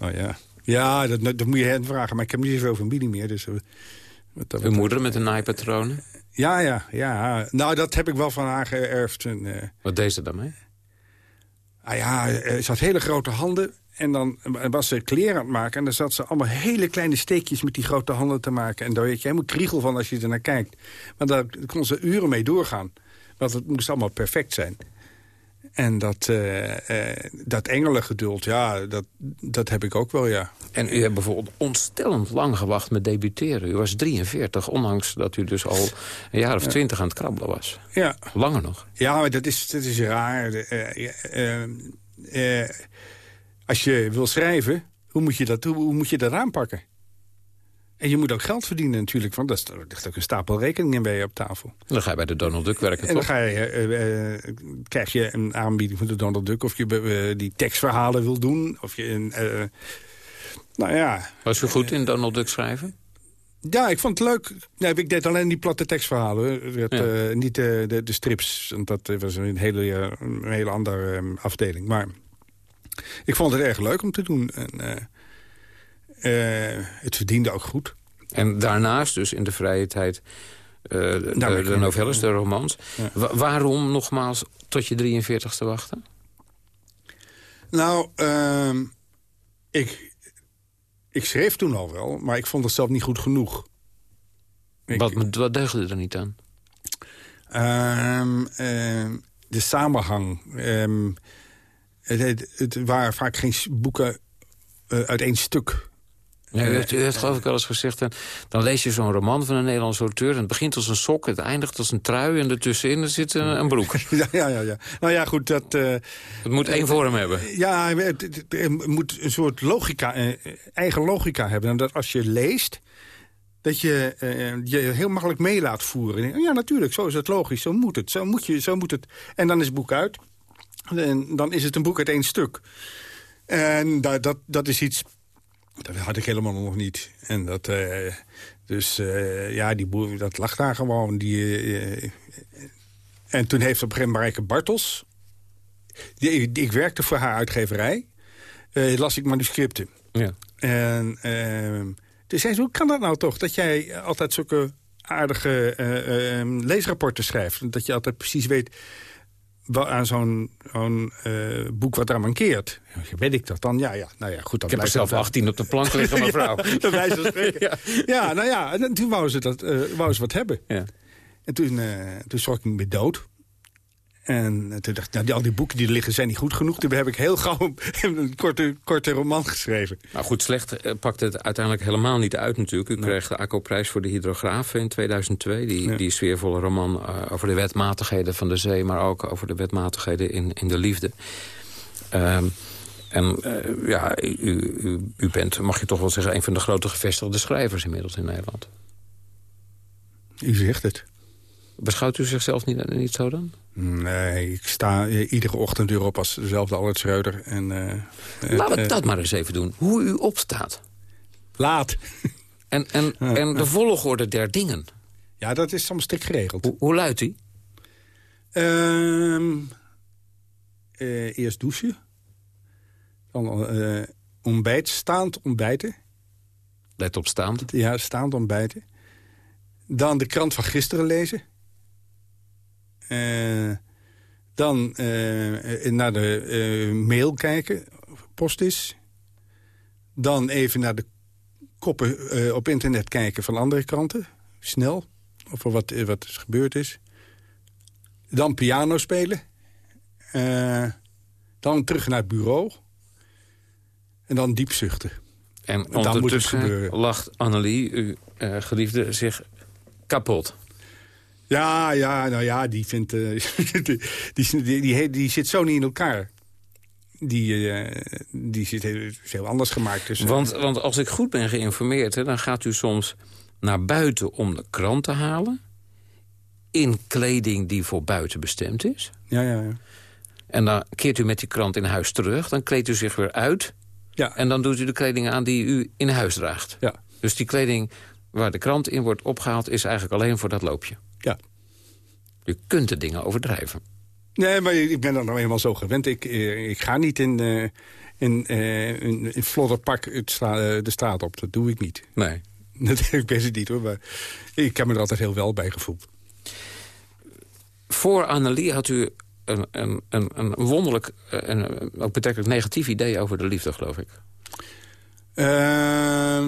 Oh ja. Ja, dat, dat moet je hen vragen. Maar ik heb niet zoveel familie meer. Dus, eh, wat dat Uw moeder met de naaipatronen? Ja, ja, ja. Nou, dat heb ik wel van haar geërfd. En, eh, Wat deed ze daarmee? ah ja, eh, ze had hele grote handen. En dan was ze kleren aan het maken. En dan zat ze allemaal hele kleine steekjes met die grote handen te maken. En daar weet je helemaal kriegel van als je er naar kijkt. Maar daar kon ze uren mee doorgaan. Want het moest allemaal perfect zijn. En dat, eh eh dat engelengeduld, ja, dat, dat heb ik ook wel, ja. En u hebt bijvoorbeeld ontstellend lang gewacht met debuteren. U was 43, ondanks dat u dus al een jaar of twintig aan het krabbelen was. Ja, Langer nog. ja maar dat is, dat is raar. Eh, als je wil schrijven, hoe moet je dat, hoe, hoe moet je dat aanpakken? En je moet ook geld verdienen natuurlijk, want daar ligt- ook een stapel rekeningen bij je op tafel. Dan ga je bij de Donald Duck werken, En dan ga je, eh, eh, krijg je een aanbieding van de Donald Duck... of je eh, die tekstverhalen wil doen, of je... een nou ja, Was u goed in Donald Duck schrijven? ja, ik vond het leuk. Nee, ik deed alleen die platte tekstverhalen. hoor. Het, Ja. niet de, de, de strips, want dat was een hele, een hele andere eh, afdeling. Maar ik vond het erg leuk om te doen. En, het verdiende ook goed. En daarnaast dus in de vrije tijd eh, de, de, novelles, de romans. Ja. Wa- waarom nogmaals tot je 43ste wachten? Nou, ehm, ik, ik schreef toen al wel, maar ik vond het zelf niet goed genoeg. Ik- Wat, wat deugde er niet aan? Ehm, ehm, de samenhang. Het, het, het waren vaak geen boeken eh, uit één stuk. Ja, u, heeft, u heeft geloof ik wel eens gezegd... eh, dan lees je zo'n roman van een Nederlandse auteur... en het begint als een sok, het eindigt als een trui... en ertussenin zit een, een broek. *laughs* ja, ja, ja, ja. Nou ja, goed, dat... eh, Het moet één vorm hebben. Ja, het, het- het moet een soort logica, eh, eigen logica hebben. En dat als je leest, dat je eh, je heel makkelijk mee laat voeren. Ja, natuurlijk, zo is het logisch, zo moet het, zo moet, je, zo moet het. En dan is het boek uit. En dan is het een boek uit één stuk. En dat, dat, dat is iets... Dat had ik helemaal nog niet. En dat... eh, dus eh, ja, die boer, dat lag daar gewoon. Die, eh, en toen heeft op een gegeven Bartels... Die, die- ik werkte voor haar uitgeverij. las ik manuscripten. Ja. En ehm toen zei ze, hoe kan dat nou toch? Dat jij altijd zulke aardige eh, ehm, leesrapporten schrijft. Dat je altijd precies weet aan zo'n eh, boek wat daar mankeert. Weet ik dat dan? Ja, ja. Nou ja, goed. Dan Ik heb er zelf dat- 18 op de plank liggen, *laughs* mevrouw. Ja, spreken. *laughs* ja. nou ja, en toen wou ze, dat, eh, wou ze wat hebben. Ja. En toen, eh toen schrok ik me dood. En toen dacht ik, nou, die, al die boeken die er liggen zijn niet goed genoeg. Toen heb ik heel gauw een korte, korte roman geschreven. Nou goed, slecht eh, pakte het uiteindelijk helemaal niet uit natuurlijk. U kreeg de ACO-prijs voor de hydrograaf in 2002. Die, Ja. die sfeervolle roman eh, over de wetmatigheden van de zee... maar ook over de wetmatigheden in, in de liefde. Ehm, en eh, ja, u, u, u bent, mag je toch wel zeggen... een van de grote gevestigde schrijvers inmiddels in Nederland. U zegt het. Beschouwt u zichzelf niet, niet zo dan? Nee, ik sta iedere ochtend weer op als dezelfde Albert Schreuder. En, eh, eh, Laten we eh, dat maar eens even doen. Hoe u opstaat. Laat. En, en, en de volgorde der dingen. Ja, dat is soms stik geregeld. Hoe, hoe luidt die? Ehm, eh, eerst douchen. Dan ontbijt, staand ontbijten. Let op staand. Ja, staand ontbijten. Dan de krant van gisteren lezen. Eh, dan eh, naar de eh, mail kijken, of post is. Dan even naar de koppen op internet kijken van andere kranten. Snel, of wat, wat er gebeurd is. Dan piano spelen. Dan terug naar het bureau. En dan diep zuchten. En moet het ondertussen gebeuren. lacht Annelie, uw geliefde, zich kapot. Ja, ja, nou ja, die vindt... eh, *laughs* die, die, die, die, zit zo niet in elkaar. Die, eh, die zit heel, heel anders gemaakt. Dus, eh, Want, want als ik goed ben geïnformeerd, hè, dan gaat u soms naar buiten om de krant te halen... in kleding die voor buiten bestemd is. ja, ja, ja. En dan keert u met die krant in huis terug. Dan kleedt u zich weer uit. Ja. En dan doet u de kleding aan die u in huis draagt. Ja. Dus die kleding waar de krant in wordt opgehaald... is eigenlijk alleen voor dat loopje. Ja. U kunt de dingen overdrijven. Nee, maar ik ben dan nou eenmaal zo gewend. Ik, eh, ik ga niet in, eh in, eh in, in flodderpak stra- eh, de straat op. Dat doe ik niet. Nee. *laughs* Dat heb ik best niet hoor. Maar ik heb me er altijd heel wel bij gevoeld. Voor Annelie had u een, een, een, een wonderlijk, en ook betrekkelijk negatief idee over de liefde, geloof ik. Ehm,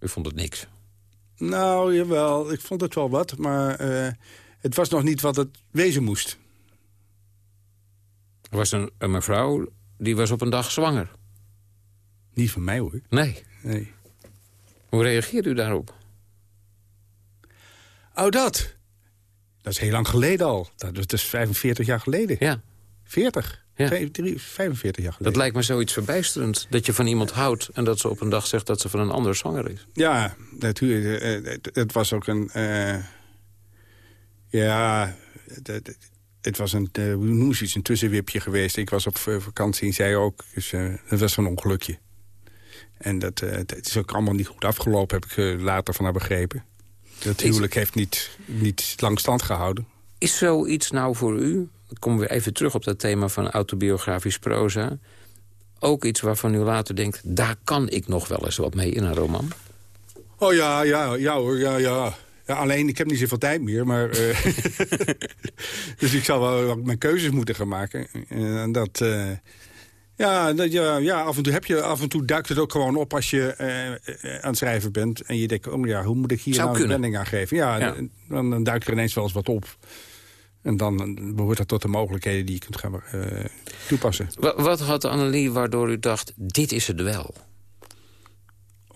U vond het niks. Nou, jawel. Ik vond het wel wat. Maar eh, het was nog niet wat het wezen moest. Er was een, een mevrouw, die was op een dag zwanger. Niet van mij hoor. Nee. Nee. Hoe reageert u daarop? Oh, dat. Dat is heel lang geleden al. Dat is, dat is 45 jaar geleden. Ja, 40. Ja. Vijf- drie- 45 jaar dat geleden. lijkt me zoiets verbijsterend. Dat je van iemand houdt en dat ze op een dag zegt dat ze van een ander zwanger is. Ja, natuurlijk. eh, Het, het was ook een... eh, ja, het, was een, eh, hoe noemen ze iets, een tussenwipje geweest. Ik was op eh, vakantie en zij ook. Dus eh, het was een ongelukje. En dat, eh, het is ook allemaal niet goed afgelopen, heb ik eh, later van haar begrepen. Dat huwelijk heeft niet, niet lang stand gehouden. Is zoiets nou voor u, komen we even terug op dat thema van autobiografisch proza... ook iets waarvan u later denkt, daar kan ik nog wel eens wat mee in een roman? Oh ja, ja, ja hoor, ja, ja. ja alleen, ik heb niet zoveel tijd meer, maar... eh, *laughs* dus ik zal wel mijn keuzes moeten gaan maken. En dat... eh, ja, dat, ja, ja, af en toe heb je, af en toe duikt het ook gewoon op als je eh, aan het schrijven bent. En je denkt, oh ja, hoe moet ik hier Zou nou een wending aan geven? Ja, Ja. Dan, dan duikt er ineens wel eens wat op. En dan behoort dat tot de mogelijkheden die je kunt gaan uh, toepassen. Wat, wat had Annelie waardoor u dacht, dit is het wel?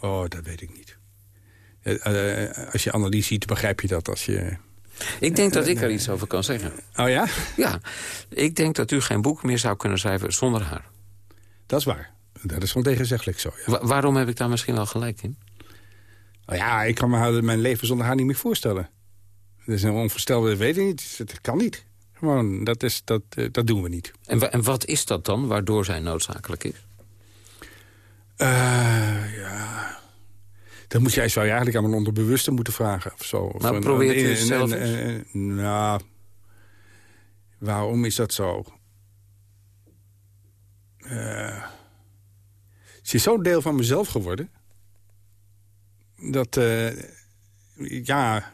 Oh, dat weet ik niet. Uh, als je Annelie ziet, begrijp je dat als je... Ik denk dat ik er iets over kan zeggen. Oh ja? Ja. Ik denk dat u geen boek meer zou kunnen schrijven zonder haar. Dat is waar. Dat is wel tegenzeggelijk zo, ja. waarom heb ik daar misschien wel gelijk in? Nou ja, ik kan me mijn leven zonder haar niet meer voorstellen. Dat is een onvoorstelbaar, weet ik niet. Het kan niet. Gewoon, dat, is, dat, uh, dat doen we niet. En, en wat is dat dan, waardoor zij noodzakelijk is? Uh, ja... Dat moet jij, zou je eigenlijk aan mijn onderbewuste moeten vragen. Of zo. Maar nou, probeer het zelf. Nou, waarom is dat zo? Uh, het is zo'n deel van mezelf geworden... dat, uh, ja,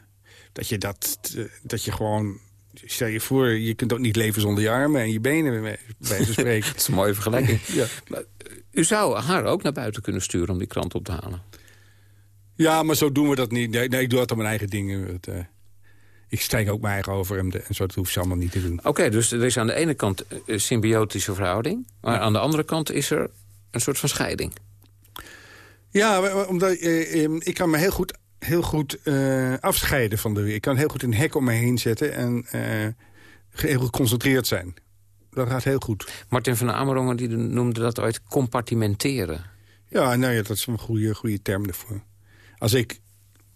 dat je dat, dat je gewoon... Stel je voor, je kunt ook niet leven zonder je armen en je benen, bij wijze spreken. *laughs* dat is een mooie vergelijking. *laughs* ja. Maar, u zou haar ook naar buiten kunnen sturen om die krant op te halen. Ja, maar zo doen we dat niet. Nee, nee ik doe altijd mijn eigen dingen. Het, uh, ik strijk ook mijn eigen over hem en zo. Dat hoeft ze allemaal niet te doen. Oké, dus er is aan de ene kant een symbiotische verhouding. Maar aan de andere kant is er een soort van scheiding. Ja, omdat eh, ik kan me heel goed, heel goed uh, afscheiden van de... Ik kan heel goed een hek om me heen zetten en uh, heel geconcentreerd zijn. Dat gaat heel goed. Martin van Amerongen die noemde dat ooit compartimenteren. Ja, nou ja, dat is een goede, goede term ervoor. Als ik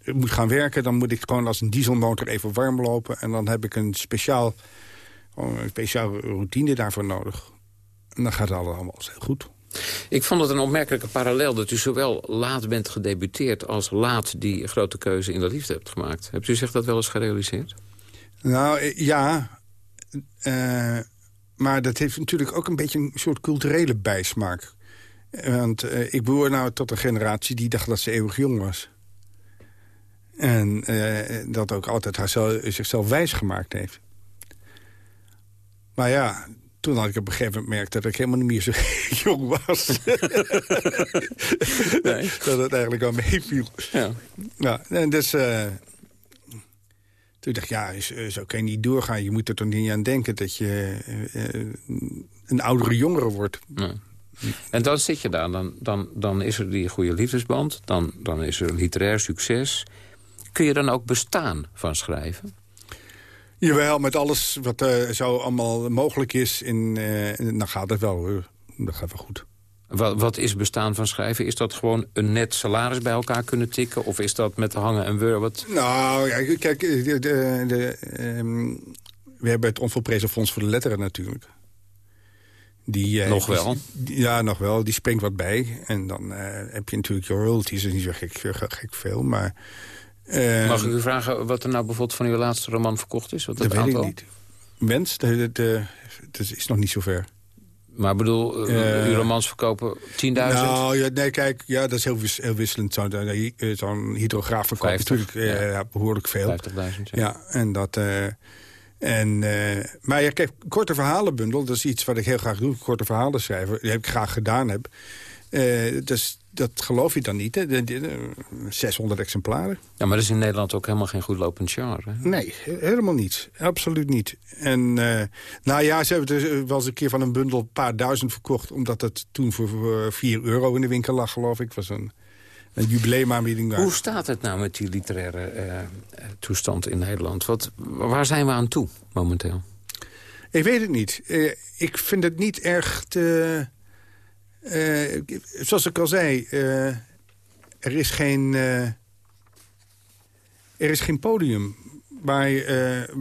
moet gaan werken, dan moet ik gewoon als een dieselmotor even warm lopen. En dan heb ik een speciaal, een speciaal routine daarvoor nodig. En dan gaat het allemaal heel goed. Ik vond het een opmerkelijke parallel dat u zowel laat bent gedebuteerd... als laat die grote keuze in de liefde hebt gemaakt. Hebt u zich dat wel eens gerealiseerd? Nou, eh, ja. Uh, maar dat heeft natuurlijk ook een beetje een soort culturele bijsmaak. Want uh, ik behoor nou tot een generatie die dacht dat ze eeuwig jong was. En dat ook altijd haar zichzelf wijs gemaakt heeft. Maar ja, toen had ik op een gegeven moment gemerkt dat ik helemaal niet meer zo *laughs* jong was. *laughs* nee. *laughs* dat het eigenlijk al meeviel. Ja. ja. En dus... Uh, toen dacht ik, ja, zo kan je niet doorgaan. Je moet er toch niet aan denken dat je uh, een oudere jongere wordt. Ja. En dan zit je daar, dan, dan, dan is er die goede liefdesband... Dan, dan is er literair succes. Kun je dan ook bestaan van schrijven? Jawel, met alles wat uh, zo allemaal mogelijk is, in, uh, dan gaat het wel. Dat gaat wel goed. Wat, wat, is bestaan van schrijven? Is dat gewoon een net salaris bij elkaar kunnen tikken? Of is dat met hangen en weur? Wat... Nou, ja, kijk, de, de, de, um, we hebben het Onvolprezen Fonds voor de Letteren natuurlijk. Die, uh, nog wel? Die, ja, nog wel. Die springt wat bij. En dan uh, heb je natuurlijk je royalties. Dat is niet zo gek, gek veel, maar... Uh, Mag ik u vragen wat er nou bijvoorbeeld van uw laatste roman verkocht is? Wat dat weet ik niet. Wens, dat is nog niet zo ver. Maar bedoel, uh, uw romans verkopen 10.000? Nou, ja, nee, kijk, ja, dat is heel, wis, heel wisselend. Zo'n zo hydrograaf verkoopt natuurlijk ja. behoorlijk veel. 50.000, ja. ja. en dat... En, uh, maar ja, kijk, korte verhalenbundel, dat is iets wat ik heel graag doe. Korte verhalen schrijven, die heb ik graag gedaan heb. Dus dat geloof je dan niet, hè? De, de, 600 exemplaren. Ja, maar dat is in Nederland ook helemaal geen goed lopend genre. Nee, helemaal niet. Absoluut niet. En uh, nou ja, ze hebben dus wel eens een keer van een bundel een paar duizend verkocht... omdat het toen voor, voor 4 euro in de winkel lag, geloof ik. was een een jubileumaanbieding. Hoe staat het nou met die literaire uh, toestand in Nederland? Wat, waar zijn we aan toe momenteel? Ik weet het niet. Uh, ik vind het niet erg te... Uh, zoals ik al zei, er is geen... er is geen podium waar,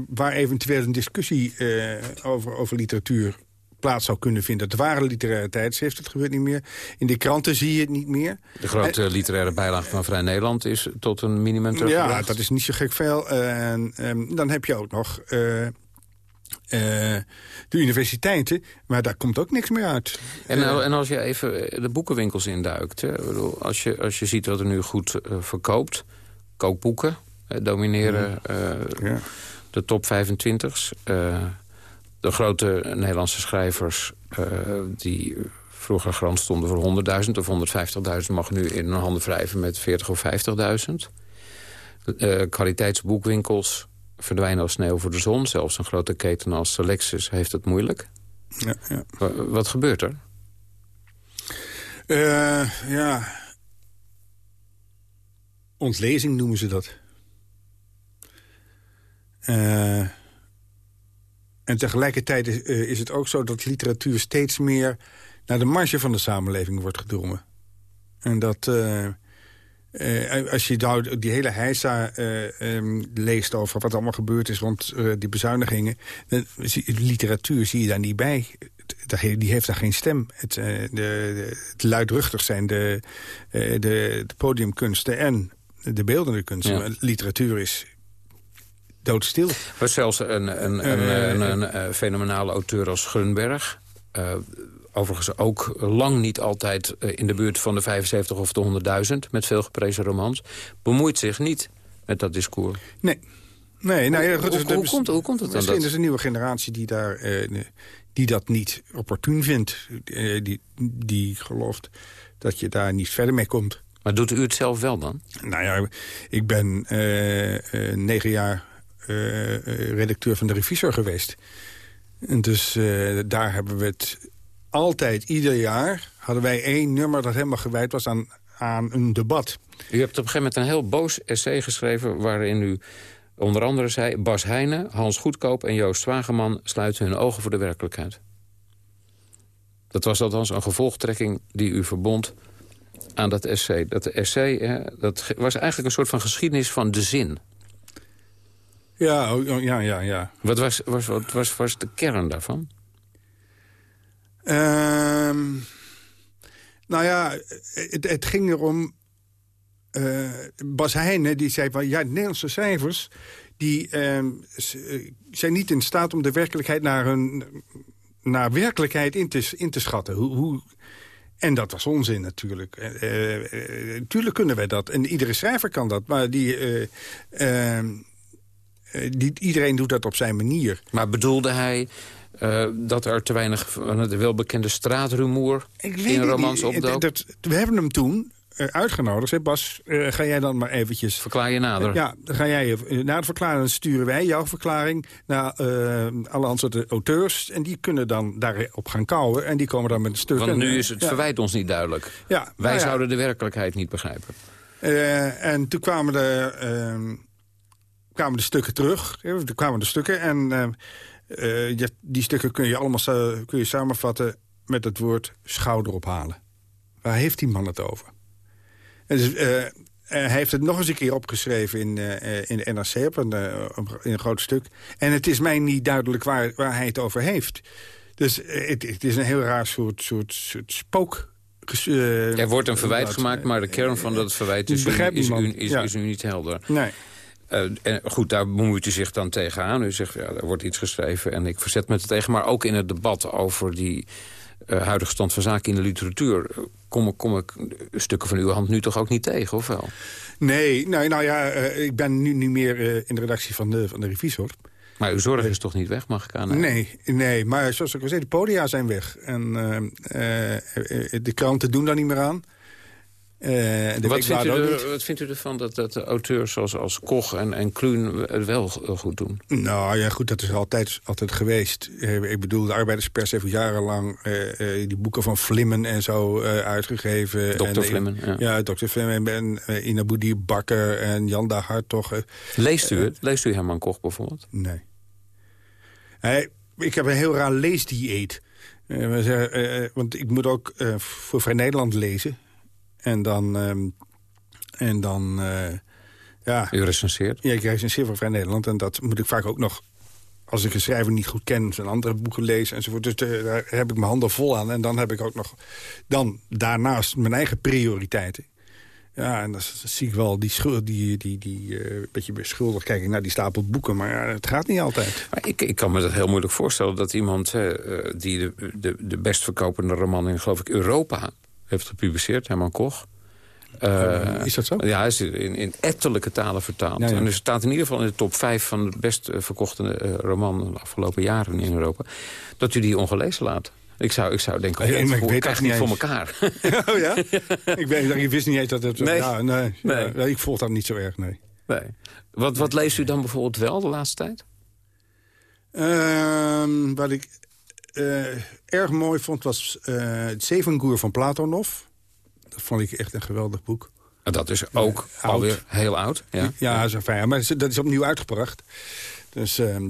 waar eventueel een discussie over, over literatuur plaats zou kunnen vinden. Het waren literaire tijdschrift, dat gebeurt niet meer. In de kranten zie je het niet meer. De grote literaire bijlage van Vrij Nederland is tot een minimum teruggebracht. Ja, dat is niet zo gek veel. En, ehm, dan heb je ook nog... Uh, de universiteiten, maar daar komt ook niks meer uit. En, uh, en als je even de boekenwinkels induikt... Hè, bedoel, als, je, als je ziet wat er nu goed uh, verkoopt... kookboeken domineren mm. ja. de top 25's de grote Nederlandse schrijvers die vroeger grond stonden voor 100.000 of 150.000... mag nu in hun handen wrijven met 40 of 50.000. Uh, kwaliteitsboekwinkels verdwijnen als sneeuw voor de zon. Zelfs een grote keten als Lexus heeft het moeilijk. Ja, ja. Wat gebeurt er? Uh, ja. Ontlezing noemen ze dat. Uh, en tegelijkertijd is, uh, is, het ook zo dat literatuur steeds meer... naar de marge van de samenleving wordt gedrongen. En dat... als je nou die hele heisa um, leest over wat allemaal gebeurd is rond die bezuinigingen... literatuur zie je daar niet bij die heeft daar geen stem. Het, de, het luidruchtig zijn de, de, de, podiumkunsten en de beeldende kunsten. Ja. Literatuur is doodstil. Was zelfs een, een, een, een, een fenomenale auteur als Grunberg... overigens ook lang niet altijd in de buurt van de 75 of de 100.000... met veel geprezen romans, bemoeit zich niet met dat discours. Nee, Nee, nou ja, hoe, hoe, hoe, komt, hoe komt het dan? Misschien is een nieuwe generatie die daar die dat niet opportun vindt. Eh, die, die gelooft dat je daar niet verder mee komt. Maar doet u het zelf wel dan? Nou ja, ik ben uh, uh, negen jaar redacteur van de Revisor geweest. En dus daar hebben we het altijd, ieder jaar... hadden wij één nummer dat helemaal gewijd was aan, aan een debat. U hebt op een gegeven moment een heel boos essay geschreven... waarin u Onder andere zei Bas Heijnen, Hans Goedkoop en Joost Zwageman... sluiten hun ogen voor de werkelijkheid. Dat was althans een gevolgtrekking die u verbond aan dat essay. Dat essay hè, dat was eigenlijk een soort van geschiedenis van de zin. Ja, oh, oh, ja, ja, ja. Wat was, was, wat was, was de kern daarvan? Um, nou ja, het, ging erom uh, Bas Heijnen die zei van ja, de Nederlandse cijfers die uh, zijn niet in staat om de werkelijkheid naar, hun, naar werkelijkheid in te, in te schatten. Hoe, hoe, en dat was onzin natuurlijk. Uh, tuurlijk kunnen wij dat. En iedere schrijver kan dat. Maar die, ehm, die, iedereen doet dat op zijn manier. Maar bedoelde hij dat er te weinig van het welbekende straatrumoer in romans opdook? we hebben hem toen uh, uitgenodigd. Hè? Bas, uh, ga jij dan maar eventjes... Verklaar je nader. ja, dan ga jij na de verklaring sturen wij jouw verklaring... naar alle andere auteurs. En die kunnen dan daarop gaan kouwen. En die komen dan met een stuk... Want nu is het verwijt ons niet duidelijk. Ja, wij nou zouden de werkelijkheid niet begrijpen. en toen kwamen de, kwamen de stukken terug. Er kwamen de stukken. En die stukken kun je allemaal kun je samenvatten met het woord schouder ophalen. Waar heeft die man het over? Dus, uh, hij heeft het nog eens een keer opgeschreven in, uh, in de NRC op een, in een groot stuk. En het is mij niet duidelijk waar, waar hij het over heeft. Dus het, het is een heel raar soort, soort, soort spook er wordt een verwijt gemaakt, maar de kern van dat verwijt is, u, is, u, is, is u niet helder. Nee. Uh, en goed, daar bemoeit u zich dan tegenaan. U zegt, ja, er wordt iets geschreven en ik verzet me tegen. Maar ook in het debat over die uh, huidige stand van zaken in de literatuur... kom, kom ik stukken van uw hand nu toch ook niet tegen, of wel? Nee, nou, nou ja, uh, ik ben nu niet meer in de redactie van de, van de revisor. Maar uw zorg is toch niet weg, mag ik aan? Nee, nee, maar zoals ik al zei, de podia zijn weg. En de kranten doen daar niet meer aan. Uh, wat, vindt u er, wat vindt u ervan dat, dat de auteurs zoals als Koch en, en Kluun het wel goed doen? Nou ja, goed, dat is altijd, altijd geweest. Uh, ik bedoel, de arbeiderspers heeft jarenlang uh, die boeken van Vlimmen en zo uitgegeven. Dr. Vlimmen, ja. Ja, Dr. Vlimmen en uh, Inaboudi Bakker en Janda Hartog. Leest u het? Leest u Herman Koch bijvoorbeeld? Nee. Hij, ik heb een heel raar leesdieet. want ik moet ook voor Vrij Nederland lezen. En dan... Um, en dan uh, ja. U recenseert? Ja, ik recenseer voor Vrij Nederland. En dat moet ik vaak ook nog als ik een schrijver niet goed ken, zijn andere boeken lees enzovoort. Dus de, daar heb ik mijn handen vol aan. En dan heb ik ook nog dan daarnaast mijn eigen prioriteiten. Ja, en dan zie ik wel die, schuld, die, die, die uh, beetje beschuldigd kijken naar die stapel boeken. Maar het gaat niet altijd. Maar ik, ik kan me dat heel moeilijk voorstellen dat iemand uh, die de, de, de best verkopende roman in, geloof ik, Europa heeft gepubliceerd, Herman Koch. Uh, is dat zo? Ja, hij is in, in ettelijke talen vertaald. En er staat in ieder geval in de top 5 van de best verkochte uh, roman... de afgelopen jaren in Europa... dat u die ongelezen laat. Ik zou, ik zou denken, oh, ja, ik weet echt niet voor elkaar. *laughs* oh ja? *laughs* ik, weet, ik wist niet eens dat het... Nee. Ja, nee, nee. Ik volg dat niet zo erg, nee. Nee. Wat, wat leest u dan bijvoorbeeld wel de laatste tijd? Ehm, wat ik eh, erg mooi vond was uh, het Zevengoer van Platonov. Dat vond ik echt een geweldig boek. En dat is ook alweer heel oud. Ja, ja, ja. fijn, maar dat is opnieuw uitgebracht. Dus ehm,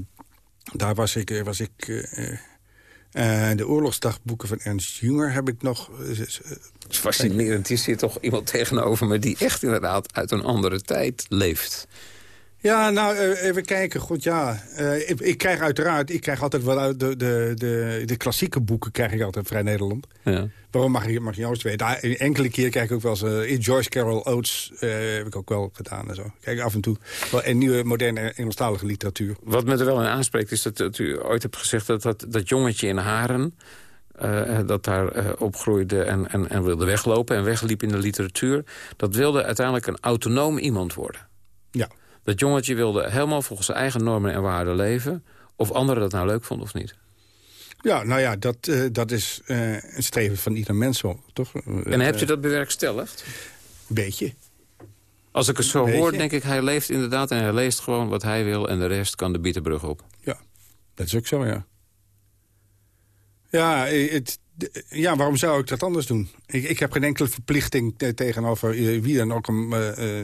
daar was ik... Was ik uh, de oorlogsdagboeken van Ernst Junger heb ik nog... Het is fascinerend. Hier zit toch iemand tegenover me... die echt inderdaad uit een andere tijd leeft. Ja, nou, eh, even kijken. Goed, ja. Uh, ik, ik, krijg uiteraard, ik krijg altijd wel uit de, de, de, de klassieke boeken krijg ik altijd Vrij Nederland. Ja. Waarom mag je, mag je juist weten? Ah, enkele keer krijg ik ook wel eens uh, in Joyce Carol Oates uh, heb ik ook wel gedaan en zo. Kijk af en toe wel een nieuwe moderne Engelstalige literatuur. Wat me er wel in aanspreekt is dat, dat u ooit hebt gezegd dat dat, dat jongetje in Haren uh, dat daar opgroeide en, en, en wilde weglopen en wegliep in de literatuur. Dat wilde uiteindelijk een autonoom iemand worden. Ja. Dat jongetje wilde helemaal volgens zijn eigen normen en waarden leven. Of anderen dat nou leuk vonden of niet. Ja, nou ja, dat, uh, dat is uh, een streven van ieder mens, toch? En hebt u dat bewerkstelligd? Een beetje. Als ik het zo hoor, denk ik, hij leeft inderdaad... en hij leest gewoon wat hij wil en de rest kan de bietenbrug op. Ja, dat is ook zo, ja. Ja, het, ja, waarom zou ik dat anders doen? Ik, ik heb geen enkele verplichting tegenover wie dan ook om uh,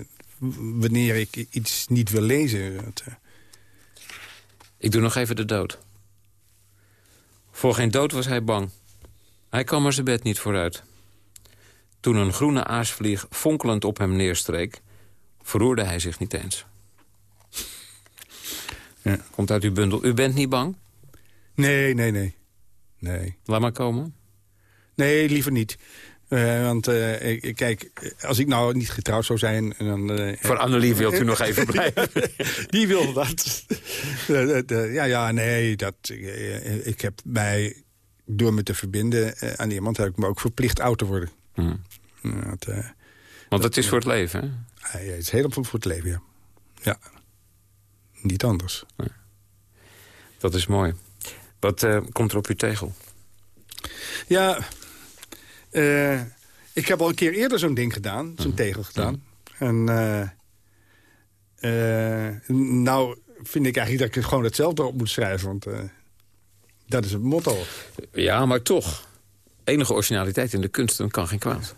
wanneer ik iets niet wil lezen. Eh. Ik doe nog even de dood. Voor geen dood was hij bang. Hij kwam er zijn bed niet vooruit. Toen een groene aasvlieg fonkelend op hem neerstreek... verroerde hij zich niet eens. Ja. Komt uit uw bundel. U bent niet bang? Nee, nee, nee. nee. Laat maar komen. Nee, liever niet. Uh, want uh, kijk, als ik nou niet getrouwd zou zijn... Dan, uh, *laughs* Voor Annelie wilt u nog *laughs* even blijven. *laughs* Die wil dat. ja, ja, nee, dat, ik heb mij, door me te verbinden aan iemand... heb ik me ook verplicht oud te worden. Hmm. Dat, want het is voor het leven, hè? Ja, het is helemaal voor het leven, ja. Ja, niet anders. Dat is mooi. Wat komt er op uw tegel? Ja, uh, ik heb al een keer eerder zo'n ding gedaan, zo'n mhm. tegel gedaan. En uh, nou vind ik eigenlijk dat ik gewoon hetzelfde op moet schrijven. Want dat is het motto. Ja, maar toch. Enige originaliteit in de kunsten kan geen kwaad.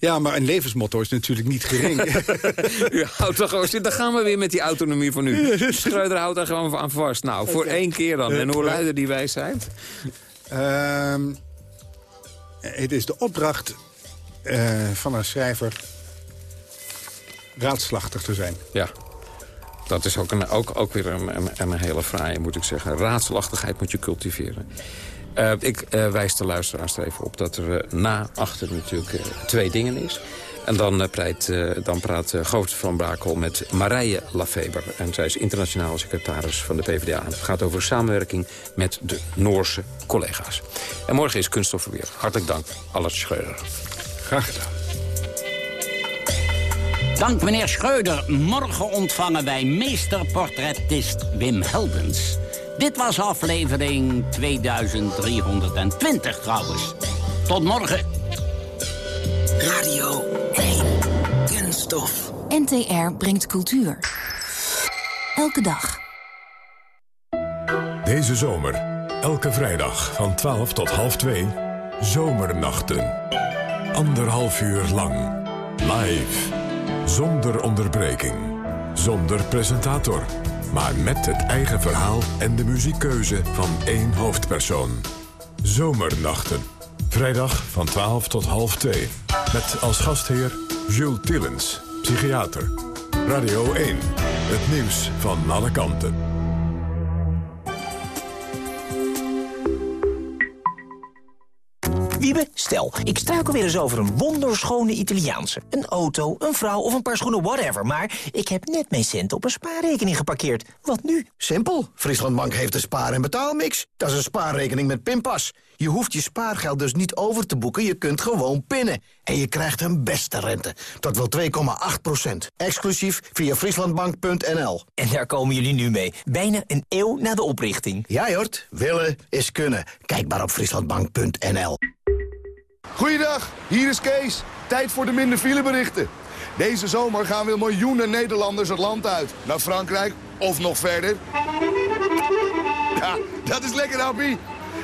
Ja, maar een levensmotto is natuurlijk niet gering. *laughs* u houdt toch gewoon... Dan gaan we weer met die autonomie van u. *laughs* Schreuder houdt daar gewoon aan vast. Nou, voor één keer dan. En hoe luider die wijsheid? Ehm het is de opdracht uh, van een schrijver raadslachtig te zijn. Ja, dat is ook, een, ook, ook weer een, een, hele fraaie, moet ik zeggen. Raadslachtigheid moet je cultiveren. Uh, ik uh, wijs de luisteraars er even op dat er na achter natuurlijk twee dingen is. En dan, uh, praat, uh, dan praat uh, Govert van Brakel met Marije Lafeber. En zij is internationaal secretaris van de PvdA. En het gaat over samenwerking met de Noorse collega's. En morgen is Kunststof weer. Hartelijk dank, Allard Schreuder. Graag gedaan. Dank meneer Schreuder. Morgen ontvangen wij meesterportretist Wim Heldens. Dit was aflevering 2320 trouwens. Tot morgen. Radio 1. Kunststof. NTR brengt cultuur. Elke dag. Deze zomer, elke vrijdag van 12 tot half 2, Zomernachten. Anderhalf uur lang. Live. Zonder onderbreking. Zonder presentator. Maar met het eigen verhaal en de muziekkeuze van één hoofdpersoon. Zomernachten. Vrijdag van 12 tot half 2. Met als gastheer Jules Tillens, psychiater. Radio 1, het nieuws van alle kanten. Wiebe, stel, ik struikel weer eens over een wonderschone Italiaanse. Een auto, een vrouw of een paar schoenen, whatever. Maar ik heb net mijn cent op een spaarrekening geparkeerd. Wat nu? Simpel. Frieslandbank heeft een spaar- en betaalmix. Dat is een spaarrekening met pinpas. Je hoeft je spaargeld dus niet over te boeken, je kunt gewoon pinnen. En je krijgt een beste rente, tot wel 2,8% Exclusief via frieslandbank.nl. En daar komen jullie nu mee, bijna een eeuw na de oprichting. Ja, Jort, willen is kunnen. Kijk maar op frieslandbank.nl. Goeiedag, hier is Kees. Tijd voor de minder fileberichten. Deze zomer gaan weer miljoenen Nederlanders het land uit. Naar Frankrijk of nog verder. Ja, dat is lekker, Happy.